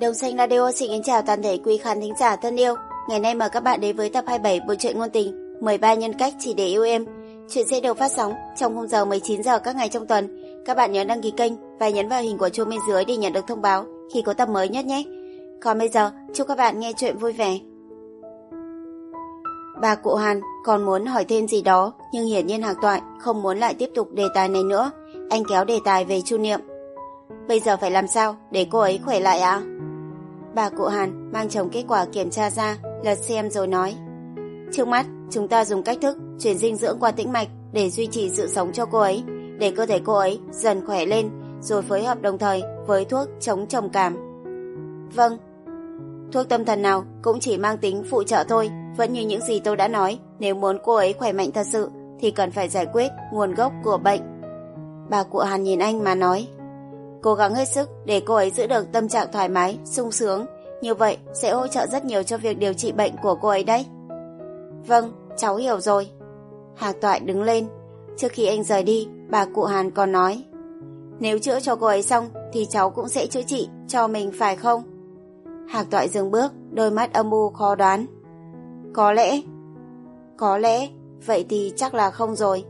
Đồng xanh radio xin kính chào toàn thể quý khán thính giả thân yêu. Ngày nay mời các bạn đến với tập 27 bộ truyện ngôn tình 13 nhân cách chỉ để yêu em. Chuyện sẽ được phát sóng trong khung giờ 19 giờ các ngày trong tuần. Các bạn nhớ đăng ký kênh và nhấn vào hình của chuông bên dưới để nhận được thông báo khi có tập mới nhất nhé. Còn bây giờ, chúc các bạn nghe chuyện vui vẻ. Bà cụ Hàn còn muốn hỏi thêm gì đó, nhưng hiển nhiên Hạc Toại không muốn lại tiếp tục đề tài này nữa. Anh kéo đề tài về Chu Niệm. Bây giờ phải làm sao để cô ấy khỏe lại ạ? À? Bà cụ Hàn mang chồng kết quả kiểm tra ra, lật xem rồi nói. Trước mắt, chúng ta dùng cách thức chuyển dinh dưỡng qua tĩnh mạch để duy trì sự sống cho cô ấy, để cơ thể cô ấy dần khỏe lên, rồi phối hợp đồng thời với thuốc chống trầm cảm. Vâng. Thuốc tâm thần nào cũng chỉ mang tính phụ trợ thôi, vẫn như những gì tôi đã nói, nếu muốn cô ấy khỏe mạnh thật sự thì cần phải giải quyết nguồn gốc của bệnh. Bà cụ Hàn nhìn anh mà nói, cố gắng hết sức để cô ấy giữ được tâm trạng thoải mái, sung sướng, như vậy sẽ hỗ trợ rất nhiều cho việc điều trị bệnh của cô ấy đấy. Vâng, cháu hiểu rồi. Hạc Toại đứng lên. Trước khi anh rời đi, bà cụ Hàn còn nói Nếu chữa cho cô ấy xong thì cháu cũng sẽ chữa trị cho mình phải không? Hạc Toại dừng bước, đôi mắt âm u khó đoán. Có lẽ. Có lẽ, vậy thì chắc là không rồi.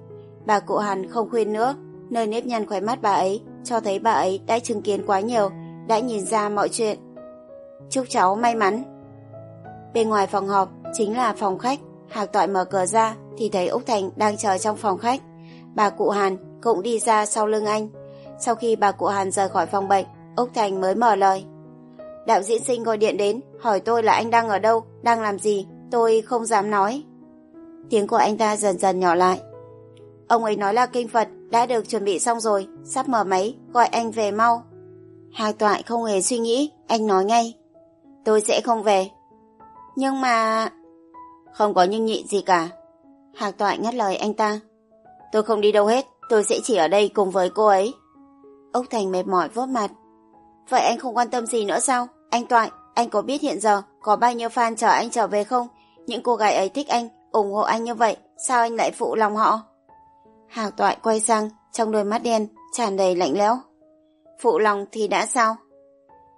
Bà cụ Hàn không khuyên nữa, nơi nếp nhăn khóe mắt bà ấy cho thấy bà ấy đã chứng kiến quá nhiều, đã nhìn ra mọi chuyện. Chúc cháu may mắn. Bên ngoài phòng họp chính là phòng khách, Hạc Toại mở cửa ra thì thấy Úc Thành đang chờ trong phòng khách. Bà cụ Hàn cũng đi ra sau lưng anh. Sau khi bà cụ Hàn rời khỏi phòng bệnh, Úc Thành mới mở lời. Đạo diễn sinh gọi điện đến, hỏi tôi là anh đang ở đâu, đang làm gì, tôi không dám nói. Tiếng của anh ta dần dần nhỏ lại. Ông ấy nói là kinh Phật đã được chuẩn bị xong rồi, sắp mở máy, gọi anh về mau. Hạc Toại không hề suy nghĩ, anh nói ngay. Tôi sẽ không về. Nhưng mà... Không có nhưng nhị gì cả. Hạc Toại ngắt lời anh ta. Tôi không đi đâu hết, tôi sẽ chỉ ở đây cùng với cô ấy. Úc Thành mệt mỏi vớt mặt. Vậy anh không quan tâm gì nữa sao? Anh Toại, anh có biết hiện giờ có bao nhiêu fan chờ anh trở về không? Những cô gái ấy thích anh, ủng hộ anh như vậy, sao anh lại phụ lòng họ? Hào Toại quay sang, trong đôi mắt đen, tràn đầy lạnh lẽo. Phụ lòng thì đã sao?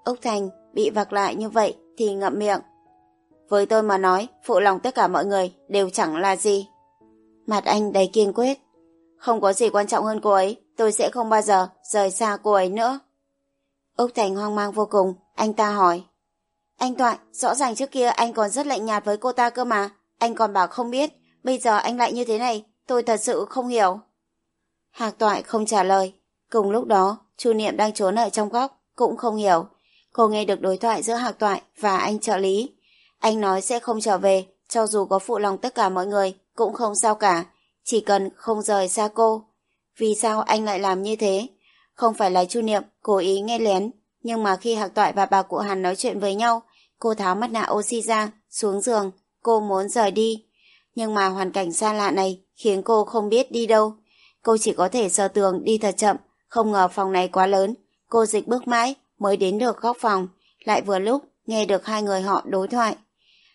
Úc Thành bị vặc lại như vậy thì ngậm miệng. Với tôi mà nói, phụ lòng tất cả mọi người đều chẳng là gì. Mặt anh đầy kiên quyết. Không có gì quan trọng hơn cô ấy, tôi sẽ không bao giờ rời xa cô ấy nữa. Úc Thành hoang mang vô cùng, anh ta hỏi. Anh Toại, rõ ràng trước kia anh còn rất lạnh nhạt với cô ta cơ mà, anh còn bảo không biết, bây giờ anh lại như thế này, tôi thật sự không hiểu. Hạc Toại không trả lời, cùng lúc đó, Chu Niệm đang trốn ở trong góc, cũng không hiểu. Cô nghe được đối thoại giữa Hạc Toại và anh trợ lý. Anh nói sẽ không trở về, cho dù có phụ lòng tất cả mọi người, cũng không sao cả, chỉ cần không rời xa cô. Vì sao anh lại làm như thế? Không phải là Chu Niệm cố ý nghe lén, nhưng mà khi Hạc Toại và bà cụ Hàn nói chuyện với nhau, cô tháo mặt nạ oxy ra, xuống giường, cô muốn rời đi. Nhưng mà hoàn cảnh xa lạ này khiến cô không biết đi đâu. Cô chỉ có thể sờ tường đi thật chậm, không ngờ phòng này quá lớn. Cô dịch bước mãi mới đến được góc phòng, lại vừa lúc nghe được hai người họ đối thoại.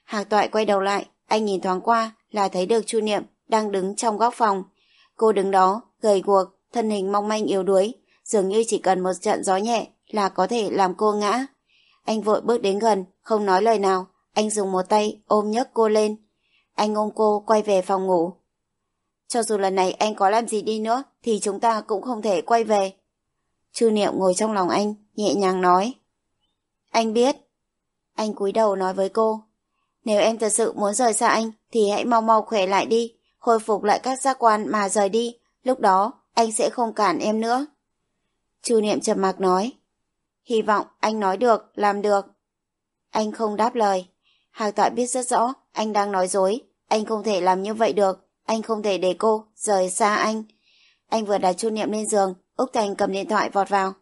Hạc Toại quay đầu lại, anh nhìn thoáng qua là thấy được Chu Niệm đang đứng trong góc phòng. Cô đứng đó, gầy guộc, thân hình mong manh yếu đuối, dường như chỉ cần một trận gió nhẹ là có thể làm cô ngã. Anh vội bước đến gần, không nói lời nào, anh dùng một tay ôm nhấc cô lên. Anh ôm cô quay về phòng ngủ. Cho dù lần này anh có làm gì đi nữa thì chúng ta cũng không thể quay về. Chu Niệm ngồi trong lòng anh, nhẹ nhàng nói. Anh biết. Anh cúi đầu nói với cô. Nếu em thật sự muốn rời xa anh thì hãy mau mau khỏe lại đi, khôi phục lại các giác quan mà rời đi. Lúc đó anh sẽ không cản em nữa. Chu Niệm trầm mặc nói. Hy vọng anh nói được, làm được. Anh không đáp lời. Hạc Toại biết rất rõ anh đang nói dối. Anh không thể làm như vậy được. Anh không thể để cô rời xa anh. Anh vừa đặt Chu Niệm lên giường, Úc Thành cầm điện thoại vọt vào.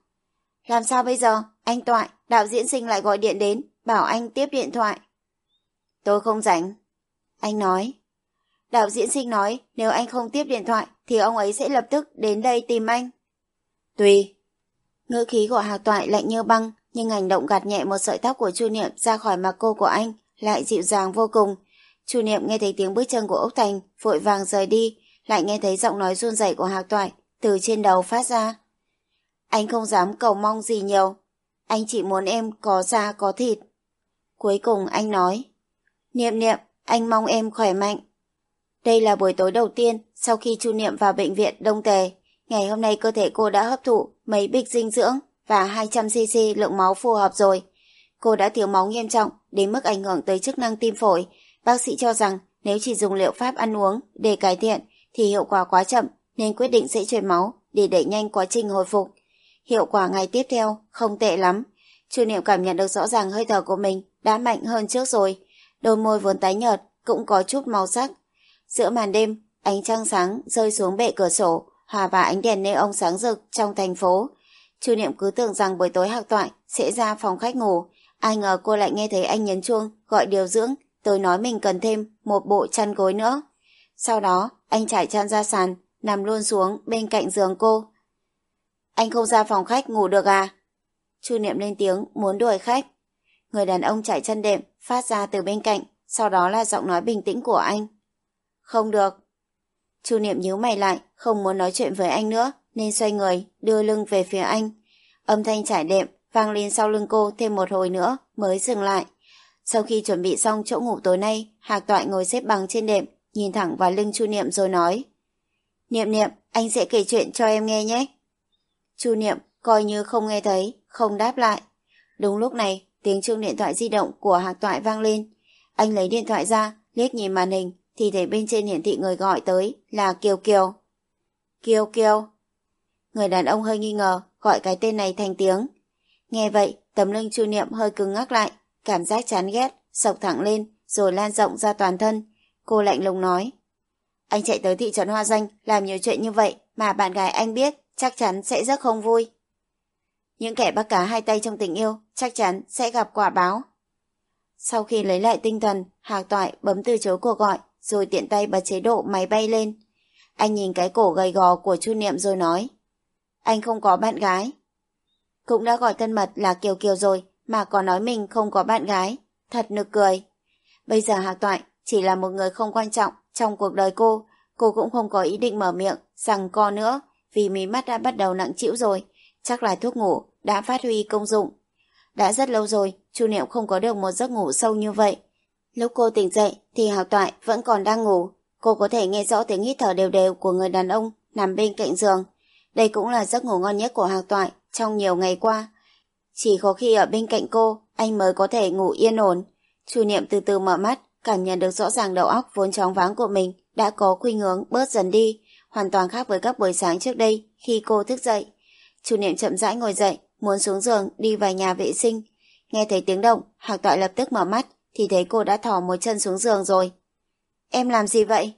Làm sao bây giờ? Anh Toại, đạo diễn sinh lại gọi điện đến, bảo anh tiếp điện thoại. Tôi không rảnh. Anh nói. Đạo diễn sinh nói nếu anh không tiếp điện thoại thì ông ấy sẽ lập tức đến đây tìm anh. Tùy. Ngữ khí của Hạc Toại lạnh như băng, nhưng hành động gạt nhẹ một sợi tóc của Chu Niệm ra khỏi mặt cô của anh lại dịu dàng vô cùng. Chu Niệm nghe thấy tiếng bước chân của Úc Thành, vội vàng rời đi, lại nghe thấy giọng nói run rẩy của Hạc Toại từ trên đầu phát ra. Anh không dám cầu mong gì nhiều. anh chỉ muốn em có da có thịt. Cuối cùng anh nói, Niệm niệm, anh mong em khỏe mạnh. Đây là buổi tối đầu tiên sau khi Chu Niệm vào bệnh viện Đông Tề. Ngày hôm nay cơ thể cô đã hấp thụ mấy bịch dinh dưỡng và 200cc lượng máu phù hợp rồi. Cô đã thiếu máu nghiêm trọng đến mức ảnh hưởng tới chức năng tim phổi. Bác sĩ cho rằng nếu chỉ dùng liệu pháp ăn uống để cải thiện thì hiệu quả quá chậm nên quyết định sẽ truyền máu để đẩy nhanh quá trình hồi phục. Hiệu quả ngày tiếp theo không tệ lắm. Chu Niệm cảm nhận được rõ ràng hơi thở của mình đã mạnh hơn trước rồi. Đôi môi vốn tái nhợt cũng có chút màu sắc. Giữa màn đêm, ánh trăng sáng rơi xuống bệ cửa sổ, hòa vào ánh đèn neon sáng rực trong thành phố. Chu Niệm cứ tưởng rằng buổi tối hạc toại sẽ ra phòng khách ngủ, ai ngờ cô lại nghe thấy anh nhấn chuông gọi điều dưỡng, tôi nói mình cần thêm một bộ chăn gối nữa. Sau đó, anh trải chăn ra sàn, nằm luôn xuống bên cạnh giường cô. Anh không ra phòng khách ngủ được à? Chu Niệm lên tiếng muốn đuổi khách. Người đàn ông trải chân đệm phát ra từ bên cạnh, sau đó là giọng nói bình tĩnh của anh. Không được. Chu Niệm nhíu mày lại, không muốn nói chuyện với anh nữa, nên xoay người, đưa lưng về phía anh. Âm thanh trải đệm vang lên sau lưng cô thêm một hồi nữa mới dừng lại. Sau khi chuẩn bị xong chỗ ngủ tối nay, Hạc Toại ngồi xếp bằng trên đệm, nhìn thẳng vào lưng Chu Niệm rồi nói. Niệm niệm, anh sẽ kể chuyện cho em nghe nhé. Chu Niệm coi như không nghe thấy, không đáp lại. Đúng lúc này, tiếng chuông điện thoại di động của Hạc Toại vang lên. Anh lấy điện thoại ra, liếc nhìn màn hình, thì thấy bên trên hiển thị người gọi tới là Kiều Kiều. Kiều Kiều. Người đàn ông hơi nghi ngờ, gọi cái tên này thành tiếng. Nghe vậy, tấm lưng Chu Niệm hơi cứng ngắc lại, cảm giác chán ghét, sộc thẳng lên, rồi lan rộng ra toàn thân. Cô lạnh lùng nói. Anh chạy tới thị trấn Hoa Danh, làm nhiều chuyện như vậy, mà bạn gái anh biết, chắc chắn sẽ rất không vui. Những kẻ bắt cá hai tay trong tình yêu chắc chắn sẽ gặp quả báo. Sau khi lấy lại tinh thần, Hạc Toại bấm từ chối cuộc gọi, rồi tiện tay bật chế độ máy bay lên. Anh nhìn cái cổ gầy gò của Chu Niệm rồi nói. Anh không có bạn gái. Cũng đã gọi thân mật là Kiều Kiều rồi, mà còn nói mình không có bạn gái. Thật nực cười. Bây giờ Hạc Toại chỉ là một người không quan trọng trong cuộc đời cô. Cô cũng không có ý định mở miệng, rằng co nữa, vì mí mắt đã bắt đầu nặng chịu rồi. Chắc là thuốc ngủ đã phát huy công dụng. Đã rất lâu rồi, Chu Niệm không có được một giấc ngủ sâu như vậy. Lúc cô tỉnh dậy thì Hào Toại vẫn còn đang ngủ. Cô có thể nghe rõ tiếng hít thở đều đều của người đàn ông nằm bên cạnh giường. Đây cũng là giấc ngủ ngon nhất của Hào Toại trong nhiều ngày qua. Chỉ có khi ở bên cạnh cô, anh mới có thể ngủ yên ổn. Chu Niệm từ từ mở mắt, cảm nhận được rõ ràng đầu óc vốn chóng váng của mình đã có khuynh hướng bớt dần đi, hoàn toàn khác với các buổi sáng trước đây khi cô thức dậy. Chu Niệm chậm rãi ngồi dậy, muốn xuống giường đi vào nhà vệ sinh. Nghe thấy tiếng động, Hạc Toại lập tức mở mắt, thì thấy cô đã thò một chân xuống giường rồi. Em làm gì vậy?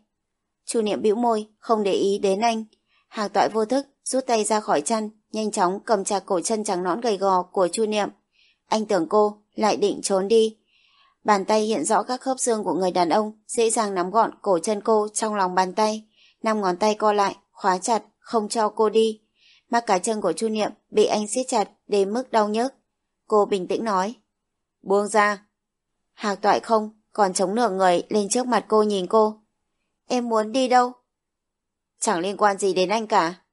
Chu Niệm bĩu môi, không để ý đến anh. Hạc Toại vô thức rút tay ra khỏi chăn, nhanh chóng cầm chặt cổ chân trắng nõn gầy gò của Chu Niệm. Anh tưởng cô lại định trốn đi. Bàn tay hiện rõ các khớp xương của người đàn ông, dễ dàng nắm gọn cổ chân cô trong lòng bàn tay. Năm ngón tay co lại, khóa chặt, không cho cô đi. Mắt cá chân của Chu Niệm bị anh siết chặt đến mức đau nhức. Cô bình tĩnh nói. Buông ra. Hạc toại không, còn chống nửa người lên trước mặt cô nhìn cô. Em muốn đi đâu? Chẳng liên quan gì đến anh cả.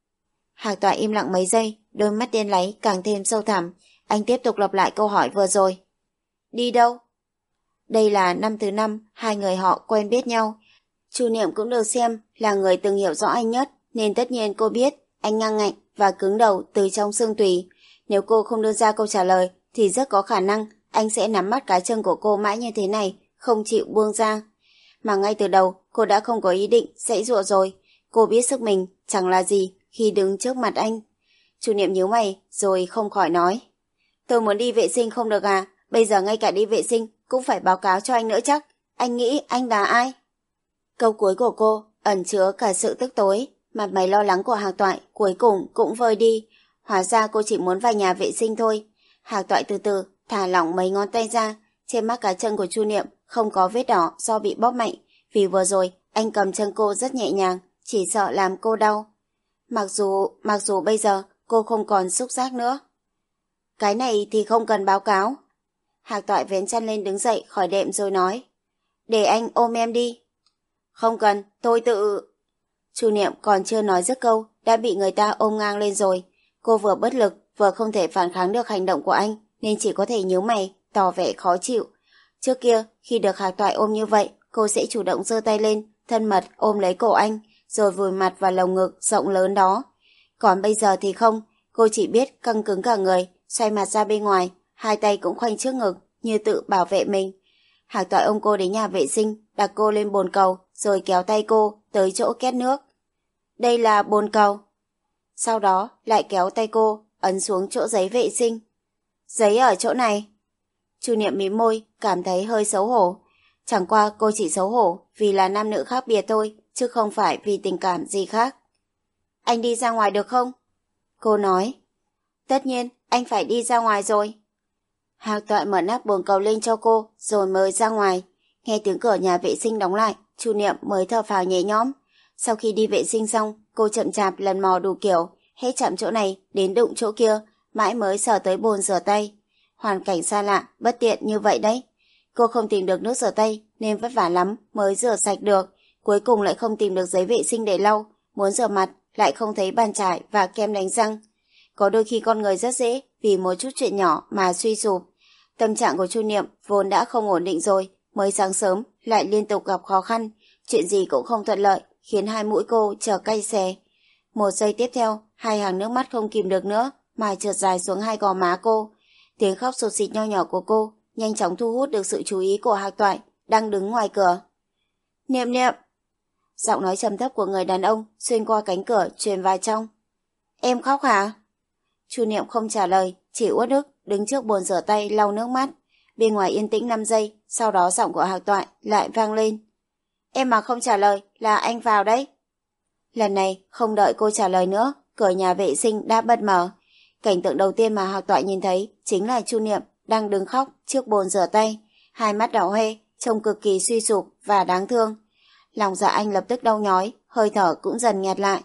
Hạc tọa im lặng mấy giây, đôi mắt đen láy càng thêm sâu thẳm. Anh tiếp tục lặp lại câu hỏi vừa rồi. Đi đâu? Đây là năm thứ năm hai người họ quen biết nhau. Chu Niệm cũng được xem là người từng hiểu rõ anh nhất, nên tất nhiên cô biết anh ngang ngạnh và cứng đầu từ trong xương tùy. Nếu cô không đưa ra câu trả lời, thì rất có khả năng anh sẽ nắm mắt cái chân của cô mãi như thế này, không chịu buông ra. Mà ngay từ đầu, cô đã không có ý định sẽ dụa rồi. Cô biết sức mình chẳng là gì khi đứng trước mặt anh. Chủ niệm nhíu mày, rồi không khỏi nói. Tôi muốn đi vệ sinh không được à? Bây giờ ngay cả đi vệ sinh cũng phải báo cáo cho anh nữa chắc. Anh nghĩ anh là ai? Câu cuối của cô ẩn chứa cả sự tức tối, Mặt mày lo lắng của Hạc Toại cuối cùng cũng vơi đi. Hóa ra cô chỉ muốn vào nhà vệ sinh thôi. Hạc Toại từ từ thả lỏng mấy ngón tay ra. Trên mắt cá chân của Chu Niệm không có vết đỏ do bị bóp mạnh. Vì vừa rồi anh cầm chân cô rất nhẹ nhàng, chỉ sợ làm cô đau. Mặc dù, mặc dù bây giờ cô không còn xúc giác nữa. Cái này thì không cần báo cáo. Hạc Toại vén chăn lên đứng dậy khỏi đệm rồi nói. Để anh ôm em đi. Không cần, tôi tự... Chu Niệm còn chưa nói dứt câu, đã bị người ta ôm ngang lên rồi. Cô vừa bất lực, vừa không thể phản kháng được hành động của anh, nên chỉ có thể nhíu mày, tỏ vẻ khó chịu. Trước kia, khi được Hạc Toại ôm như vậy, cô sẽ chủ động giơ tay lên, thân mật ôm lấy cổ anh, rồi vùi mặt vào lồng ngực rộng lớn đó. Còn bây giờ thì không, cô chỉ biết căng cứng cả người, xoay mặt ra bên ngoài, hai tay cũng khoanh trước ngực, như tự bảo vệ mình. Hạc Toại ông cô đến nhà vệ sinh, đặt cô lên bồn cầu, rồi kéo tay cô tới chỗ két nước. Đây là bồn cầu. Sau đó lại kéo tay cô, ấn xuống chỗ giấy vệ sinh. Giấy ở chỗ này. Chu Niệm mím môi, cảm thấy hơi xấu hổ. Chẳng qua cô chỉ xấu hổ vì là nam nữ khác biệt thôi, chứ không phải vì tình cảm gì khác. Anh đi ra ngoài được không? Cô nói. Tất nhiên, anh phải đi ra ngoài rồi. Hạc toại mở nắp bồn cầu lên cho cô, rồi mới ra ngoài. Nghe tiếng cửa nhà vệ sinh đóng lại, Chu Niệm mới thở phào nhẹ nhõm. Sau khi đi vệ sinh xong, cô chậm chạp lần mò đủ kiểu, hết chạm chỗ này đến đụng chỗ kia, mãi mới sờ tới bồn rửa tay. Hoàn cảnh xa lạ, bất tiện như vậy đấy. Cô không tìm được nước rửa tay nên vất vả lắm mới rửa sạch được. Cuối cùng lại không tìm được giấy vệ sinh để lau, muốn rửa mặt lại không thấy bàn chải và kem đánh răng. Có đôi khi con người rất dễ vì một chút chuyện nhỏ mà suy sụp. Tâm trạng của Chu Niệm vốn đã không ổn định rồi, mới sáng sớm lại liên tục gặp khó khăn, chuyện gì cũng không thuận lợi, khiến hai mũi cô chờ cay xè. Một giây tiếp theo, hai hàng nước mắt không kìm được nữa, mà trượt dài xuống hai gò má cô. Tiếng khóc sụt xịt nho nhỏ của cô nhanh chóng thu hút được sự chú ý của Hạc Toại đang đứng ngoài cửa. Niệm niệm! Giọng nói trầm thấp của người đàn ông xuyên qua cánh cửa truyền vào trong. Em khóc hả? Chu Niệm không trả lời, chỉ uất ức đứng trước bồn rửa tay lau nước mắt. Bên ngoài yên tĩnh 5 giây, sau đó giọng của Hạc Toại lại vang lên. Em mà không trả lời là anh vào đấy. Lần này không đợi cô trả lời nữa, cửa nhà vệ sinh đã bật mở. Cảnh tượng đầu tiên mà Hạc Toại nhìn thấy chính là Chu Niệm đang đứng khóc trước bồn rửa tay, hai mắt đỏ hoe, trông cực kỳ suy sụp và đáng thương. Lòng dạ anh lập tức đau nhói, hơi thở cũng dần nghẹt lại.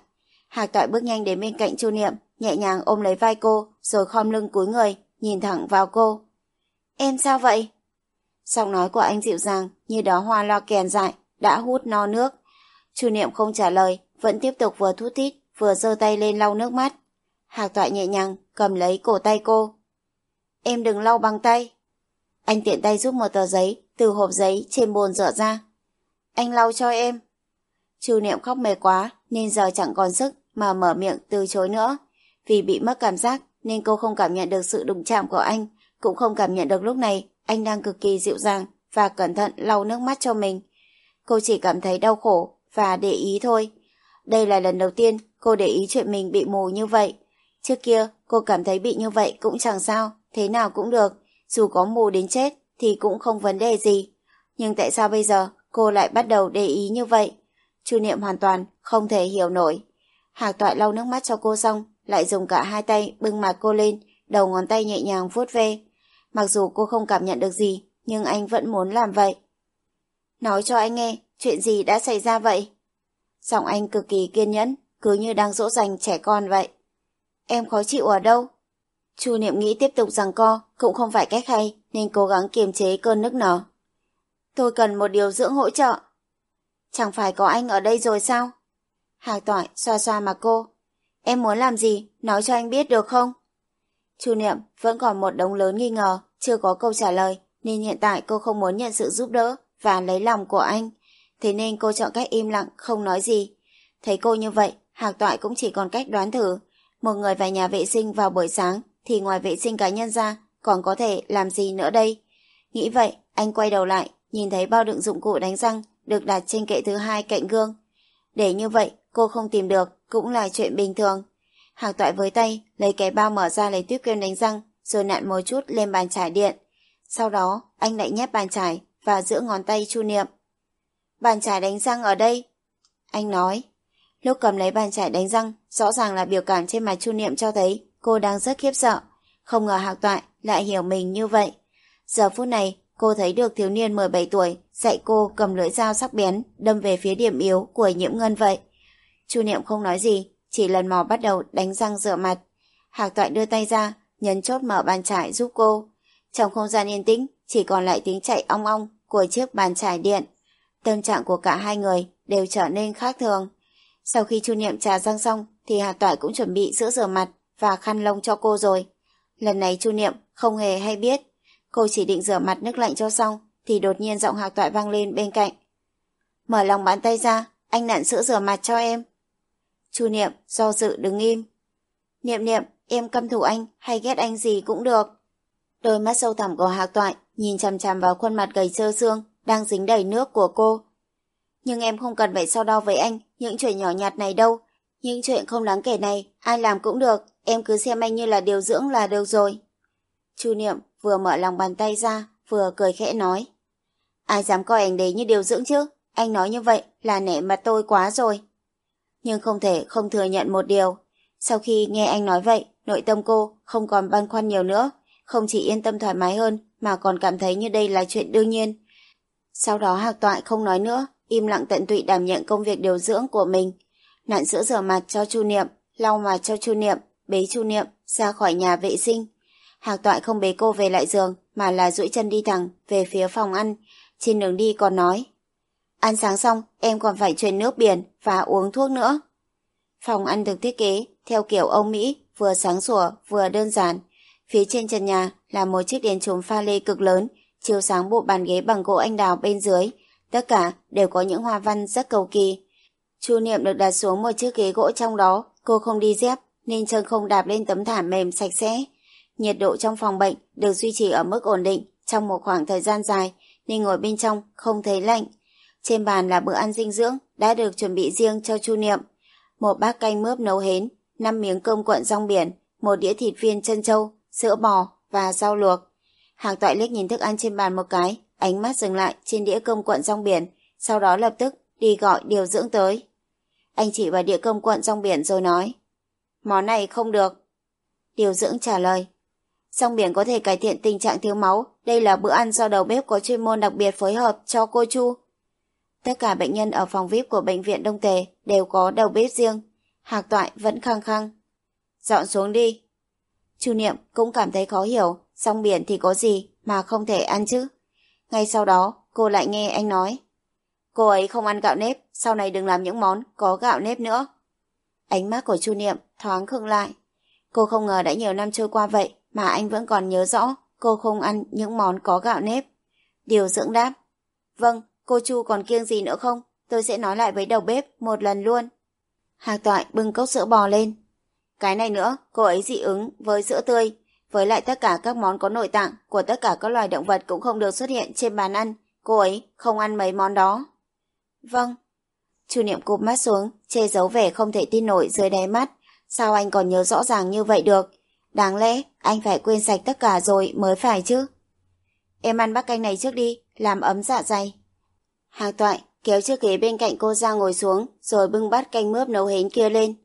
Hạc Toại bước nhanh đến bên cạnh Chu Niệm, nhẹ nhàng ôm lấy vai cô, rồi khom lưng cúi người, nhìn thẳng vào cô. Em sao vậy? Giọng nói của anh dịu dàng, như đó hoa lo kèn dại, đã hút no nước. Chu Niệm không trả lời, vẫn tiếp tục vừa thút thít, vừa giơ tay lên lau nước mắt. Hạc Toại nhẹ nhàng, cầm lấy cổ tay cô. Em đừng lau bằng tay. Anh tiện tay giúp một tờ giấy từ hộp giấy trên bồn rửa ra. Anh lau cho em. Chu Niệm khóc mệt quá nên giờ chẳng còn sức mà mở miệng từ chối nữa. Vì bị mất cảm giác nên cô không cảm nhận được sự đụng chạm của anh, cũng không cảm nhận được lúc này anh đang cực kỳ dịu dàng và cẩn thận lau nước mắt cho mình. Cô chỉ cảm thấy đau khổ và để ý thôi. Đây là lần đầu tiên cô để ý chuyện mình bị mù như vậy. Trước kia cô cảm thấy bị như vậy cũng chẳng sao, thế nào cũng được, dù có mù đến chết thì cũng không vấn đề gì. Nhưng tại sao bây giờ cô lại bắt đầu để ý như vậy? Chu Niệm hoàn toàn không thể hiểu nổi. Hạc Toại lau nước mắt cho cô xong, lại dùng cả hai tay bưng mặt cô lên, đầu ngón tay nhẹ nhàng vuốt ve. Mặc dù cô không cảm nhận được gì, nhưng anh vẫn muốn làm vậy. Nói cho anh nghe, chuyện gì đã xảy ra vậy? Giọng anh cực kỳ kiên nhẫn, cứ như đang dỗ dành trẻ con vậy. Em khó chịu ở đâu? Chu Niệm nghĩ tiếp tục rằng co cũng không phải cách hay nên cố gắng kiềm chế cơn nức nở. Tôi cần một điều dưỡng hỗ trợ. Chẳng phải có anh ở đây rồi sao? Hạc tỏi xoa xoa mặt cô. Em muốn làm gì? Nói cho anh biết được không? Chu Niệm vẫn còn một đống lớn nghi ngờ, chưa có câu trả lời, nên hiện tại cô không muốn nhận sự giúp đỡ và lấy lòng của anh. Thế nên cô chọn cách im lặng, không nói gì. Thấy cô như vậy, Hạc Toại cũng chỉ còn cách đoán thử. Một người vào nhà vệ sinh vào buổi sáng thì ngoài vệ sinh cá nhân ra còn có thể làm gì nữa đây? Nghĩ vậy, anh quay đầu lại, nhìn thấy bao đựng dụng cụ đánh răng được đặt trên kệ thứ hai cạnh gương. Để như vậy, cô không tìm được cũng là chuyện bình thường. Hạc toại với tay, lấy cái bao mở ra lấy tuyết kem đánh răng, rồi nặn một chút lên bàn trải điện. Sau đó, anh lại nhét bàn trải và giữa ngón tay chu niệm. Bàn trải đánh răng ở đây. Anh nói. Lúc cầm lấy bàn trải đánh răng, rõ ràng là biểu cảm trên mặt chu niệm cho thấy cô đang rất khiếp sợ. Không ngờ hạc toại lại hiểu mình như vậy. Giờ phút này, cô thấy được thiếu niên 17 tuổi dạy cô cầm lưỡi dao sắc bén đâm về phía điểm yếu của nhiễm ngân vậy. Chu Niệm không nói gì, chỉ lần mò bắt đầu đánh răng rửa mặt. Hạc Toại đưa tay ra, nhấn chốt mở bàn trải giúp cô. Trong không gian yên tĩnh, chỉ còn lại tiếng chạy ong ong của chiếc bàn trải điện. Tâm trạng của cả hai người đều trở nên khác thường. Sau khi Chu Niệm trà răng xong, thì Hạc Toại cũng chuẩn bị sữa rửa mặt và khăn lông cho cô rồi. lần này Chu Niệm không hề hay biết. Cô chỉ định rửa mặt nước lạnh cho xong, thì đột nhiên giọng Hạc Toại vang lên bên cạnh. Mở lòng bàn tay ra, anh nặn sữa rửa mặt cho em. Chu Niệm do dự đứng im. Niệm niệm, em căm thù anh hay ghét anh gì cũng được. Đôi mắt sâu thẳm của Hạc Toại nhìn chằm chằm vào khuôn mặt gầy trơ xương đang dính đầy nước của cô. Nhưng em không cần phải so đo với anh những chuyện nhỏ nhặt này đâu. Những chuyện không đáng kể này, ai làm cũng được, em cứ xem anh như là điều dưỡng là được rồi. Chu Niệm vừa mở lòng bàn tay ra, vừa cười khẽ nói. Ai dám coi anh đấy như điều dưỡng chứ? Anh nói như vậy là nể mặt tôi quá rồi. Nhưng không thể không thừa nhận một điều. Sau khi nghe anh nói vậy, nội tâm cô không còn băn khoăn nhiều nữa. Không chỉ yên tâm thoải mái hơn, mà còn cảm thấy như đây là chuyện đương nhiên. Sau đó Hạc Toại không nói nữa, im lặng tận tụy đảm nhận công việc điều dưỡng của mình. Nạn sữa rửa mặt cho Chu Niệm, lau mặt cho Chu Niệm, bế Chu Niệm ra khỏi nhà vệ sinh. Hạc Toại không bế cô về lại giường, mà là duỗi chân đi thẳng về phía phòng ăn. Trên đường đi còn nói, ăn sáng xong em còn phải truyền nước biển và uống thuốc nữa. Phòng ăn được thiết kế theo kiểu Âu Mỹ, vừa sáng sủa vừa đơn giản. Phía trên trần nhà là một chiếc đèn chùm pha lê cực lớn, chiếu sáng bộ bàn ghế bằng gỗ anh đào bên dưới. Tất cả đều có những hoa văn rất cầu kỳ. Chu Niệm được đặt xuống một chiếc ghế gỗ trong đó, cô không đi dép nên chân không đạp lên tấm thảm mềm sạch sẽ. Nhiệt độ trong phòng bệnh được duy trì ở mức ổn định trong một khoảng thời gian dài nên ngồi bên trong không thấy lạnh. Trên bàn là bữa ăn dinh dưỡng đã được chuẩn bị riêng cho Chu Niệm. Một bát canh mướp nấu hến, năm miếng cơm cuộn rong biển, một đĩa thịt viên chân trâu, sữa bò và rau luộc. Hàng toại liếc nhìn thức ăn trên bàn một cái, ánh mắt dừng lại trên đĩa cơm cuộn rong biển, sau đó lập tức đi gọi điều dưỡng tới. Anh chỉ vào đĩa cơm cuộn rong biển rồi nói, món này không được. Điều dưỡng trả lời, Song biển có thể cải thiện tình trạng thiếu máu, đây là bữa ăn do đầu bếp có chuyên môn đặc biệt phối hợp cho cô Chu. Tất cả bệnh nhân ở phòng VIP của bệnh viện Đông Tề đều có đầu bếp riêng. Hạc Toại vẫn khăng khăng. Dọn xuống đi. Chu Niệm cũng cảm thấy khó hiểu, song biển thì có gì mà không thể ăn chứ. Ngay sau đó, cô lại nghe anh nói. Cô ấy không ăn gạo nếp, sau này đừng làm những món có gạo nếp nữa. Ánh mắt của Chu Niệm thoáng khựng lại. Cô không ngờ đã nhiều năm trôi qua vậy mà anh vẫn còn nhớ rõ cô không ăn những món có gạo nếp. Điều dưỡng đáp. Vâng, cô Chu còn kiêng gì nữa không? Tôi sẽ nói lại với đầu bếp một lần luôn. Hạc toại bưng cốc sữa bò lên. Cái này nữa, cô ấy dị ứng với sữa tươi. Với lại tất cả các món có nội tạng của tất cả các loài động vật cũng không được xuất hiện trên bàn ăn. Cô ấy không ăn mấy món đó. Vâng. Chu Niệm cụp mắt xuống, che giấu vẻ không thể tin nổi dưới đáy mắt. Sao anh còn nhớ rõ ràng như vậy được? Đáng lẽ anh phải quên sạch tất cả rồi mới phải chứ. Em ăn bát canh này trước đi, làm ấm dạ dày. Hạc toại kéo chiếc ghế bên cạnh cô ra ngồi xuống, rồi bưng bát canh mướp nấu hến kia lên.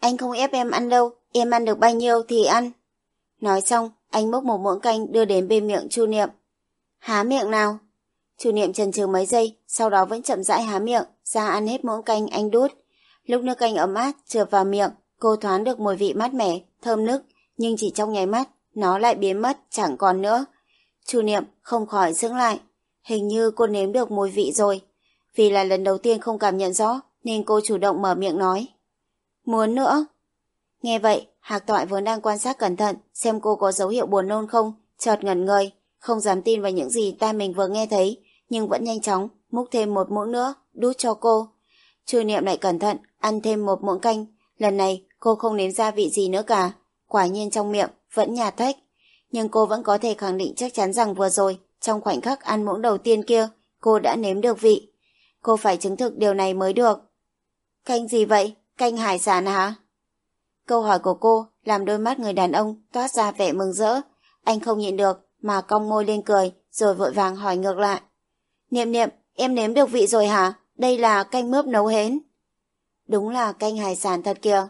Anh không ép em ăn đâu, em ăn được bao nhiêu thì ăn. Nói xong, anh múc một muỗng canh đưa đến bên miệng Chu Niệm. Há miệng nào? Chu Niệm chần chừ mấy giây, sau đó vẫn chậm rãi há miệng, ra ăn hết muỗng canh anh đút. Lúc nước canh ấm át trượt vào miệng, cô thoáng được mùi vị mát mẻ, thơm nức, nhưng chỉ trong nháy mắt, nó lại biến mất, chẳng còn nữa. Chu Niệm không khỏi dững lại. Hình như cô nếm được mùi vị rồi. Vì là lần đầu tiên không cảm nhận rõ, nên cô chủ động mở miệng nói. Muốn nữa. Nghe vậy, Hạc Toại vốn đang quan sát cẩn thận, xem cô có dấu hiệu buồn nôn không, chợt ngẩn người không dám tin vào những gì tai mình vừa nghe thấy, nhưng vẫn nhanh chóng, múc thêm một muỗng nữa, đút cho cô. Chu Niệm lại cẩn thận, ăn thêm một muỗng canh, lần này cô không nếm ra vị gì nữa cả, Quả nhiên trong miệng vẫn nhạt thách, nhưng cô vẫn có thể khẳng định chắc chắn rằng vừa rồi, trong khoảnh khắc ăn muỗng đầu tiên kia, cô đã nếm được vị. Cô phải chứng thực điều này mới được. Canh gì vậy? Canh hải sản hả? Câu hỏi của cô làm đôi mắt người đàn ông toát ra vẻ mừng rỡ. Anh không nhịn được mà cong môi lên cười rồi vội vàng hỏi ngược lại. Niệm niệm, em nếm được vị rồi hả? Đây là canh mướp nấu hến. Đúng là canh hải sản thật kìa.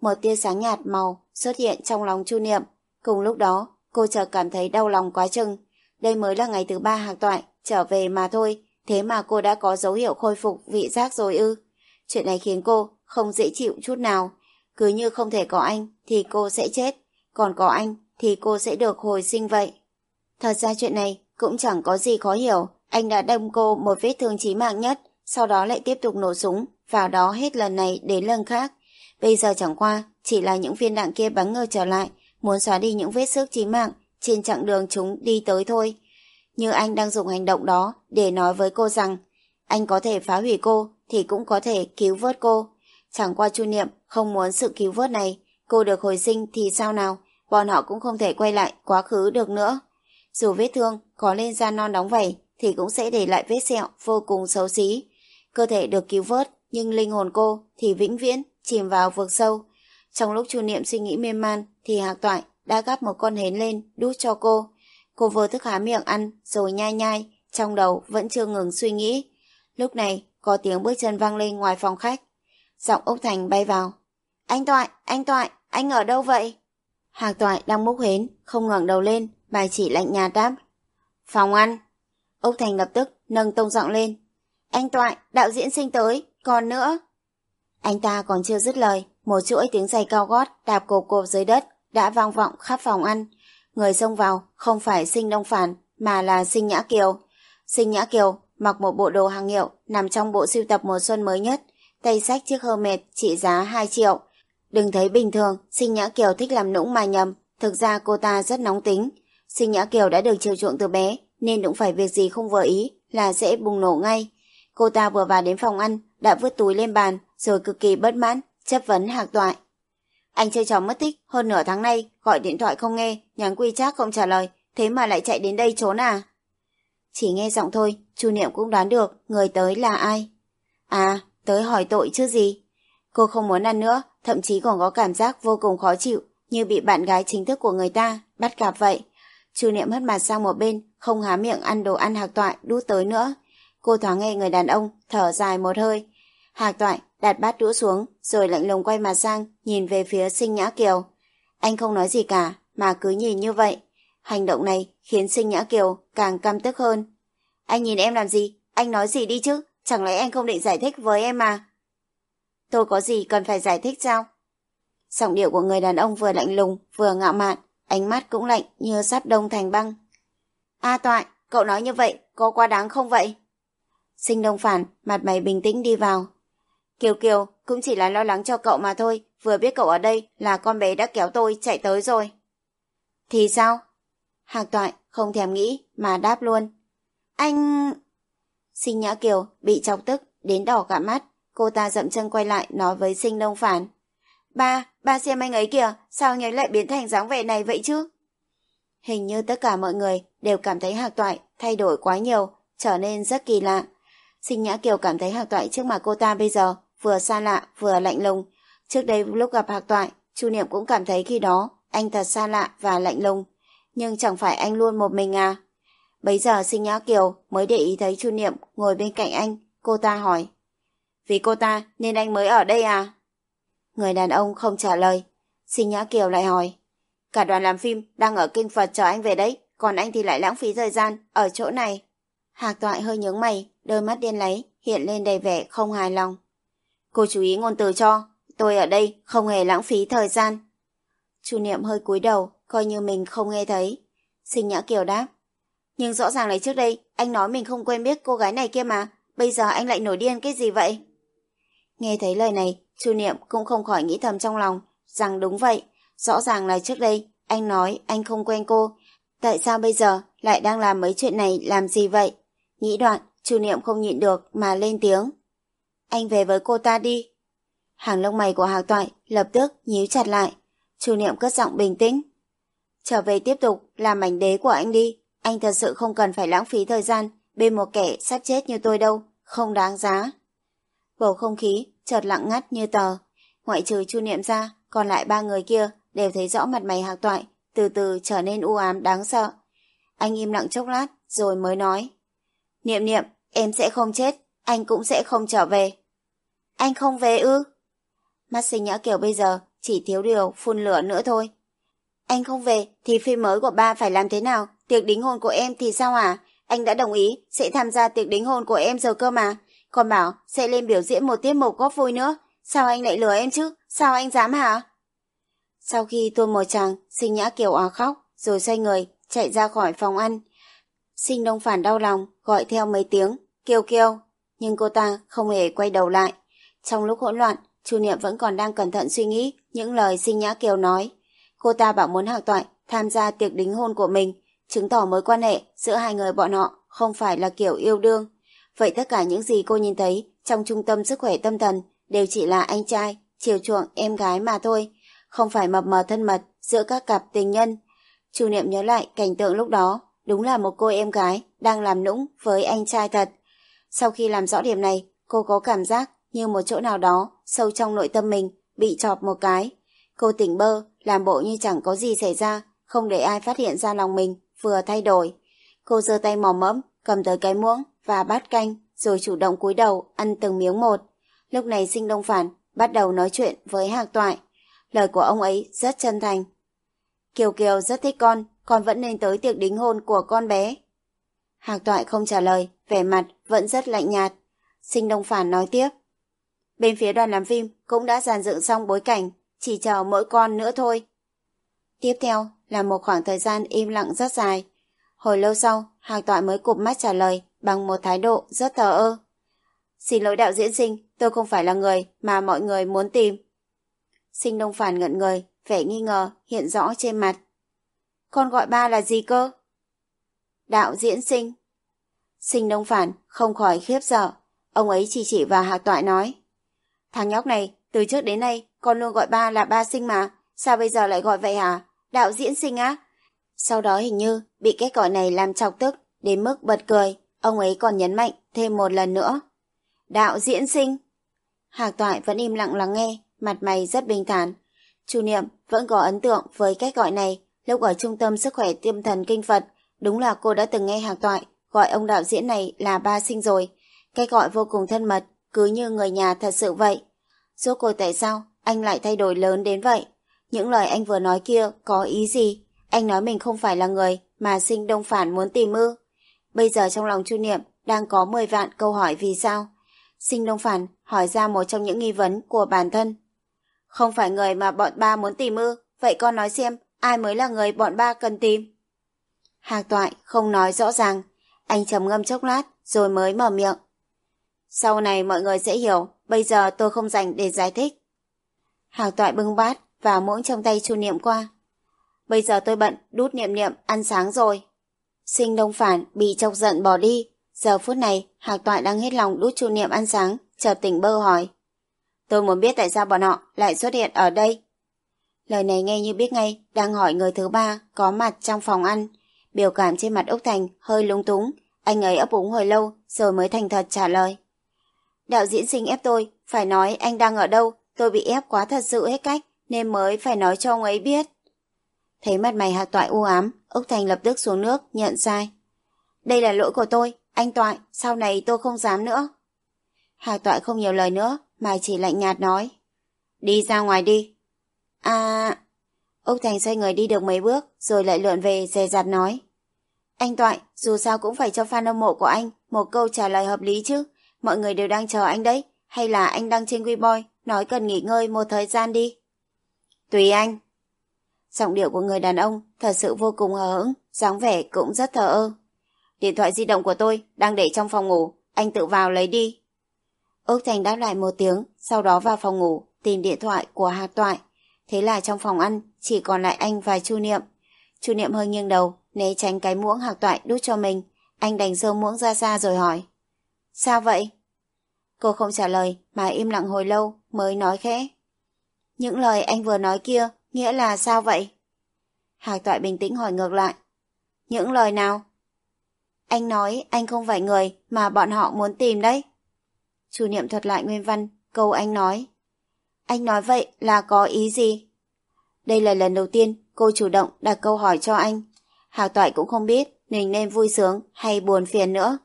Một tia sáng nhạt màu xuất hiện trong lòng Chu Niệm. Cùng lúc đó, cô chợt cảm thấy đau lòng quá chừng. Đây mới là ngày thứ ba hạc toại, trở về mà thôi, thế mà cô đã có dấu hiệu khôi phục vị giác rồi ư. Chuyện này khiến cô không dễ chịu chút nào. Cứ như không thể có anh thì cô sẽ chết, còn có anh thì cô sẽ được hồi sinh vậy. Thật ra chuyện này cũng chẳng có gì khó hiểu. Anh đã đâm cô một vết thương chí mạng nhất, sau đó lại tiếp tục nổ súng, vào đó hết lần này đến lần khác. Bây giờ chẳng qua chỉ là những viên đạn kia bắn ngơ trở lại muốn xóa đi những vết xước chí mạng trên chặng đường chúng đi tới thôi. Như anh đang dùng hành động đó để nói với cô rằng anh có thể phá hủy cô thì cũng có thể cứu vớt cô. Chẳng qua Chu Niệm không muốn sự cứu vớt này, cô được hồi sinh thì sao nào, bọn họ cũng không thể quay lại quá khứ được nữa. Dù vết thương có lên da non đóng vảy thì cũng sẽ để lại vết sẹo vô cùng xấu xí. Cơ thể được cứu vớt nhưng linh hồn cô thì vĩnh viễn chìm vào vực sâu. Trong lúc Chu Niệm suy nghĩ mê man thì Hạc Toại đã gắp một con hến lên đút cho cô. Cô vừa thức há miệng ăn rồi nhai nhai, trong đầu vẫn chưa ngừng suy nghĩ. Lúc này có tiếng bước chân vang lên ngoài phòng khách. Giọng Úc Thành bay vào. Anh Toại, anh Toại, anh ở đâu vậy? Hạc Toại đang múc hến, không ngẩng đầu lên, bài chỉ lạnh nhạt đáp. Phòng ăn. Úc Thành lập tức nâng tông giọng lên. Anh Toại, đạo diễn sinh tới, còn nữa. Anh ta còn chưa dứt lời, một chuỗi tiếng giày cao gót đạp cộp cộp dưới đất đã vang vọng khắp phòng ăn. Người xông vào không phải sinh đông phản mà là sinh nhã kiều. Sinh nhã kiều mặc một bộ đồ hàng hiệu nằm trong bộ sưu tập mùa xuân mới nhất, tay sách chiếc hơ mệt trị giá 2 triệu. Đừng thấy bình thường, sinh nhã kiều thích làm nũng mà nhầm, thực ra cô ta rất nóng tính. Sinh nhã kiều đã được chiều chuộng từ bé, nên đụng phải việc gì không vừa ý là sẽ bùng nổ ngay. Cô ta vừa vào đến phòng ăn, đã vứt túi lên bàn, rồi cực kỳ bất mãn, chất vấn hạc toại. Anh chơi trò mất tích hơn nửa tháng nay, gọi điện thoại không nghe, nhắn quy chắc không trả lời, thế mà lại chạy đến đây trốn à? Chỉ nghe giọng thôi, Chu Niệm cũng đoán được người tới là ai. À, tới hỏi tội chứ gì. Cô không muốn ăn nữa, thậm chí còn có cảm giác vô cùng khó chịu, như bị bạn gái chính thức của người ta bắt gặp vậy. Chu Niệm hất mặt sang một bên, không há miệng ăn đồ ăn hạc toại đút tới nữa. Cô thoáng nghe người đàn ông thở dài một hơi. Hạc toại đặt bát đũa xuống, rồi lạnh lùng quay mặt sang, nhìn về phía sinh nhã kiều. Anh không nói gì cả, mà cứ nhìn như vậy. Hành động này khiến sinh nhã kiều càng căm tức hơn. Anh nhìn em làm gì? Anh nói gì đi chứ? Chẳng lẽ anh không định giải thích với em mà? Tôi có gì cần phải giải thích sao? Giọng điệu của người đàn ông vừa lạnh lùng, vừa ngạo mạn, ánh mắt cũng lạnh như sắp đông thành băng. A toại, cậu nói như vậy, có quá đáng không vậy? Sinh đông phản, mặt mày bình tĩnh đi vào. Kiều Kiều, cũng chỉ là lo lắng cho cậu mà thôi, vừa biết cậu ở đây là con bé đã kéo tôi chạy tới rồi. Thì sao? Hạc toại không thèm nghĩ mà đáp luôn. Anh... Sinh Nhã Kiều bị chọc tức đến đỏ cả mắt. Cô ta dậm chân quay lại nói với sinh đông phản. Ba, ba xem anh ấy kìa, sao anh ấy lại biến thành dáng vẻ này vậy chứ? Hình như tất cả mọi người đều cảm thấy Hạc Toại thay đổi quá nhiều, trở nên rất kỳ lạ. Sinh Nhã Kiều cảm thấy Hạc Toại trước mặt cô ta bây giờ vừa xa lạ vừa lạnh lùng. Trước đây lúc gặp Hạc Toại, Chu Niệm cũng cảm thấy khi đó anh thật xa lạ và lạnh lùng. Nhưng chẳng phải anh luôn một mình à? Bấy giờ Sinh Nhã Kiều mới để ý thấy Chu Niệm ngồi bên cạnh anh. Cô ta hỏi. Vì cô ta nên anh mới ở đây à? Người đàn ông không trả lời. Sinh Nhã Kiều lại hỏi. Cả đoàn làm phim đang ở kinh Phật chờ anh về đấy, còn anh thì lại lãng phí thời gian ở chỗ này. Hạc Toại hơi nhướng mày, đôi mắt đen lấy, hiện lên đầy vẻ không hài lòng. Cô chú ý ngôn từ cho, tôi ở đây không hề lãng phí thời gian. Chu Niệm hơi cúi đầu, coi như mình không nghe thấy. Sinh Nhã Kiều đáp. Nhưng rõ ràng là trước đây, anh nói mình không quen biết cô gái này kia mà, bây giờ anh lại nổi điên cái gì vậy? Nghe thấy lời này, Chu Niệm cũng không khỏi nghĩ thầm trong lòng, rằng đúng vậy, rõ ràng là trước đây, anh nói anh không quen cô, tại sao bây giờ lại đang làm mấy chuyện này làm gì vậy? Nghĩ đoạn, Chu Niệm không nhịn được mà lên tiếng. Anh về với cô ta đi. Hàng lông mày của Hạc Toại lập tức nhíu chặt lại. Chu Niệm cất giọng bình tĩnh. Trở về tiếp tục làm mảnh đế của anh đi. Anh thật sự không cần phải lãng phí thời gian bên một kẻ sắp chết như tôi đâu. Không đáng giá. Bầu không khí chợt lặng ngắt như tờ. Ngoại trừ Chu Niệm ra, còn lại ba người kia đều thấy rõ mặt mày Hạc Toại từ từ trở nên u ám đáng sợ. Anh im lặng chốc lát rồi mới nói. Niệm niệm, em sẽ không chết, anh cũng sẽ không trở về. Anh không về ư? Mắt xinh nhã kiểu bây giờ chỉ thiếu điều phun lửa nữa thôi. Anh không về thì phim mới của ba phải làm thế nào? Tiệc đính hôn của em thì sao à? Anh đã đồng ý sẽ tham gia tiệc đính hôn của em giờ cơ mà. Còn bảo sẽ lên biểu diễn một tiết mục góp vui nữa. Sao anh lại lừa em chứ? Sao anh dám hả? Sau khi tuôn một chàng, sinh nhã kiều ó khóc, rồi xoay người, chạy ra khỏi phòng ăn. Sinh đông phản đau lòng, gọi theo mấy tiếng, kêu kêu. Nhưng cô ta không hề quay đầu lại. Trong lúc hỗn loạn, Chu Niệm vẫn còn đang cẩn thận suy nghĩ những lời sinh nhã kiều nói. Cô ta bảo muốn Hạc Toại tham gia tiệc đính hôn của mình, chứng tỏ mối quan hệ giữa hai người bọn họ không phải là kiểu yêu đương. Vậy tất cả những gì cô nhìn thấy trong trung tâm sức khỏe tâm thần đều chỉ là anh trai, chiều chuộng em gái mà thôi, không phải mập mờ thân mật giữa các cặp tình nhân. Chu Niệm nhớ lại cảnh tượng lúc đó, đúng là một cô em gái đang làm nũng với anh trai thật. Sau khi làm rõ điểm này, cô có cảm giác như một chỗ nào đó sâu trong nội tâm mình bị chọp một cái. Cô tỉnh bơ, làm bộ như chẳng có gì xảy ra, không để ai phát hiện ra lòng mình vừa thay đổi. Cô giơ tay mò mẫm, cầm tới cái muỗng và bát canh, rồi chủ động cúi đầu ăn từng miếng một. Lúc này sinh đông phản bắt đầu nói chuyện với Hạc Toại. Lời của ông ấy rất chân thành. Kiều Kiều rất thích con, con vẫn nên tới tiệc đính hôn của con bé. Hạc Toại không trả lời, vẻ mặt vẫn rất lạnh nhạt. Sinh Đông Phản nói tiếp. Bên phía đoàn làm phim cũng đã dàn dựng xong bối cảnh, chỉ chờ mỗi con nữa thôi. Tiếp theo là một khoảng thời gian im lặng rất dài. Hồi lâu sau, Hạc Toại mới cụp mắt trả lời bằng một thái độ rất thờ ơ. Xin lỗi đạo diễn sinh, tôi không phải là người mà mọi người muốn tìm. Sinh Đông Phản ngận người, vẻ nghi ngờ hiện rõ trên mặt. Con gọi ba là gì cơ? Đạo diễn sinh. Sinh Đông Phản không khỏi khiếp sợ. Ông ấy chỉ chỉ vào Hạc Toại nói. Thằng nhóc này, từ trước đến nay, con luôn gọi ba là ba sinh mà. Sao bây giờ lại gọi vậy hả? Đạo diễn sinh á? Sau đó hình như bị cái gọi này làm chọc tức, đến mức bật cười. Ông ấy còn nhấn mạnh thêm một lần nữa. Đạo diễn sinh. Hạc Toại vẫn im lặng lắng nghe, mặt mày rất bình thản. Chu Niệm vẫn có ấn tượng với cách gọi này. Lúc ở trung tâm sức khỏe tiêm thần kinh Phật, đúng là cô đã từng nghe Hạc Toại gọi ông đạo diễn này là ba sinh rồi. Cách gọi vô cùng thân mật, cứ như người nhà thật sự vậy. Rốt cuộc tại sao anh lại thay đổi lớn đến vậy? Những lời anh vừa nói kia có ý gì? Anh nói mình không phải là người mà sinh đông phản muốn tìm ư. Bây giờ trong lòng Chu Niệm đang có 10 vạn câu hỏi vì sao. Sinh đông phản hỏi ra một trong những nghi vấn của bản thân. Không phải người mà bọn ba muốn tìm ư, vậy con nói xem ai mới là người bọn ba cần tìm. Hạc toại không nói rõ ràng, anh trầm ngâm chốc lát rồi mới mở miệng. Sau này mọi người sẽ hiểu, bây giờ tôi không dành để giải thích. Hạc toại bưng bát và muỗng trong tay chu niệm qua. Bây giờ tôi bận đút niệm niệm ăn sáng rồi. Sinh đông phản bị chọc giận bỏ đi. Giờ phút này, Hạc toại đang hết lòng đút chu niệm ăn sáng, chợt tỉnh bơ hỏi. Tôi muốn biết tại sao bọn họ lại xuất hiện ở đây. Lời này nghe như biết ngay, đang hỏi người thứ ba có mặt trong phòng ăn. Biểu cảm trên mặt Úc Thành hơi lung túng, anh ấy ấp úng hồi lâu rồi mới thành thật trả lời. Đạo diễn sinh ép tôi, phải nói anh đang ở đâu, tôi bị ép quá thật sự hết cách, nên mới phải nói cho ông ấy biết. Thấy mặt mày Hạ Toại u ám, Úc Thành lập tức xuống nước, nhận sai. Đây là lỗi của tôi, anh Toại, sau này tôi không dám nữa. Hạ Toại không nhiều lời nữa, mà chỉ lạnh nhạt nói. Đi ra ngoài đi. À... Úc Thành xoay người đi được mấy bước, rồi lại lượn về dè dặt nói. Anh Toại, dù sao cũng phải cho fan hâm mộ của anh một câu trả lời hợp lý chứ. Mọi người đều đang chờ anh đấy. Hay là anh đang trên WeBoy, nói cần nghỉ ngơi một thời gian đi. Tùy anh. Giọng điệu của người đàn ông thật sự vô cùng hờ hững, dáng vẻ cũng rất thờ ơ. Điện thoại di động của tôi đang để trong phòng ngủ, anh tự vào lấy đi. Ước Thành đáp lại một tiếng, sau đó vào phòng ngủ, tìm điện thoại của Hạc Toại. Thế là trong phòng ăn, chỉ còn lại anh và Chu Niệm. Chu Niệm hơi nghiêng đầu, né tránh cái muỗng Hạc Toại đút cho mình. Anh đành dơ muỗng ra xa rồi hỏi. Sao vậy? Cô không trả lời, mà im lặng hồi lâu, mới nói khẽ. Những lời anh vừa nói kia, nghĩa là sao vậy? Hạc Toại bình tĩnh hỏi ngược lại. Những lời nào? Anh nói anh không phải người mà bọn họ muốn tìm đấy. chủ Niệm thuật lại nguyên văn, câu anh nói. Anh nói vậy là có ý gì? Đây là lần đầu tiên cô chủ động đặt câu hỏi cho anh. Hạc Toại cũng không biết mình nên vui sướng hay buồn phiền nữa.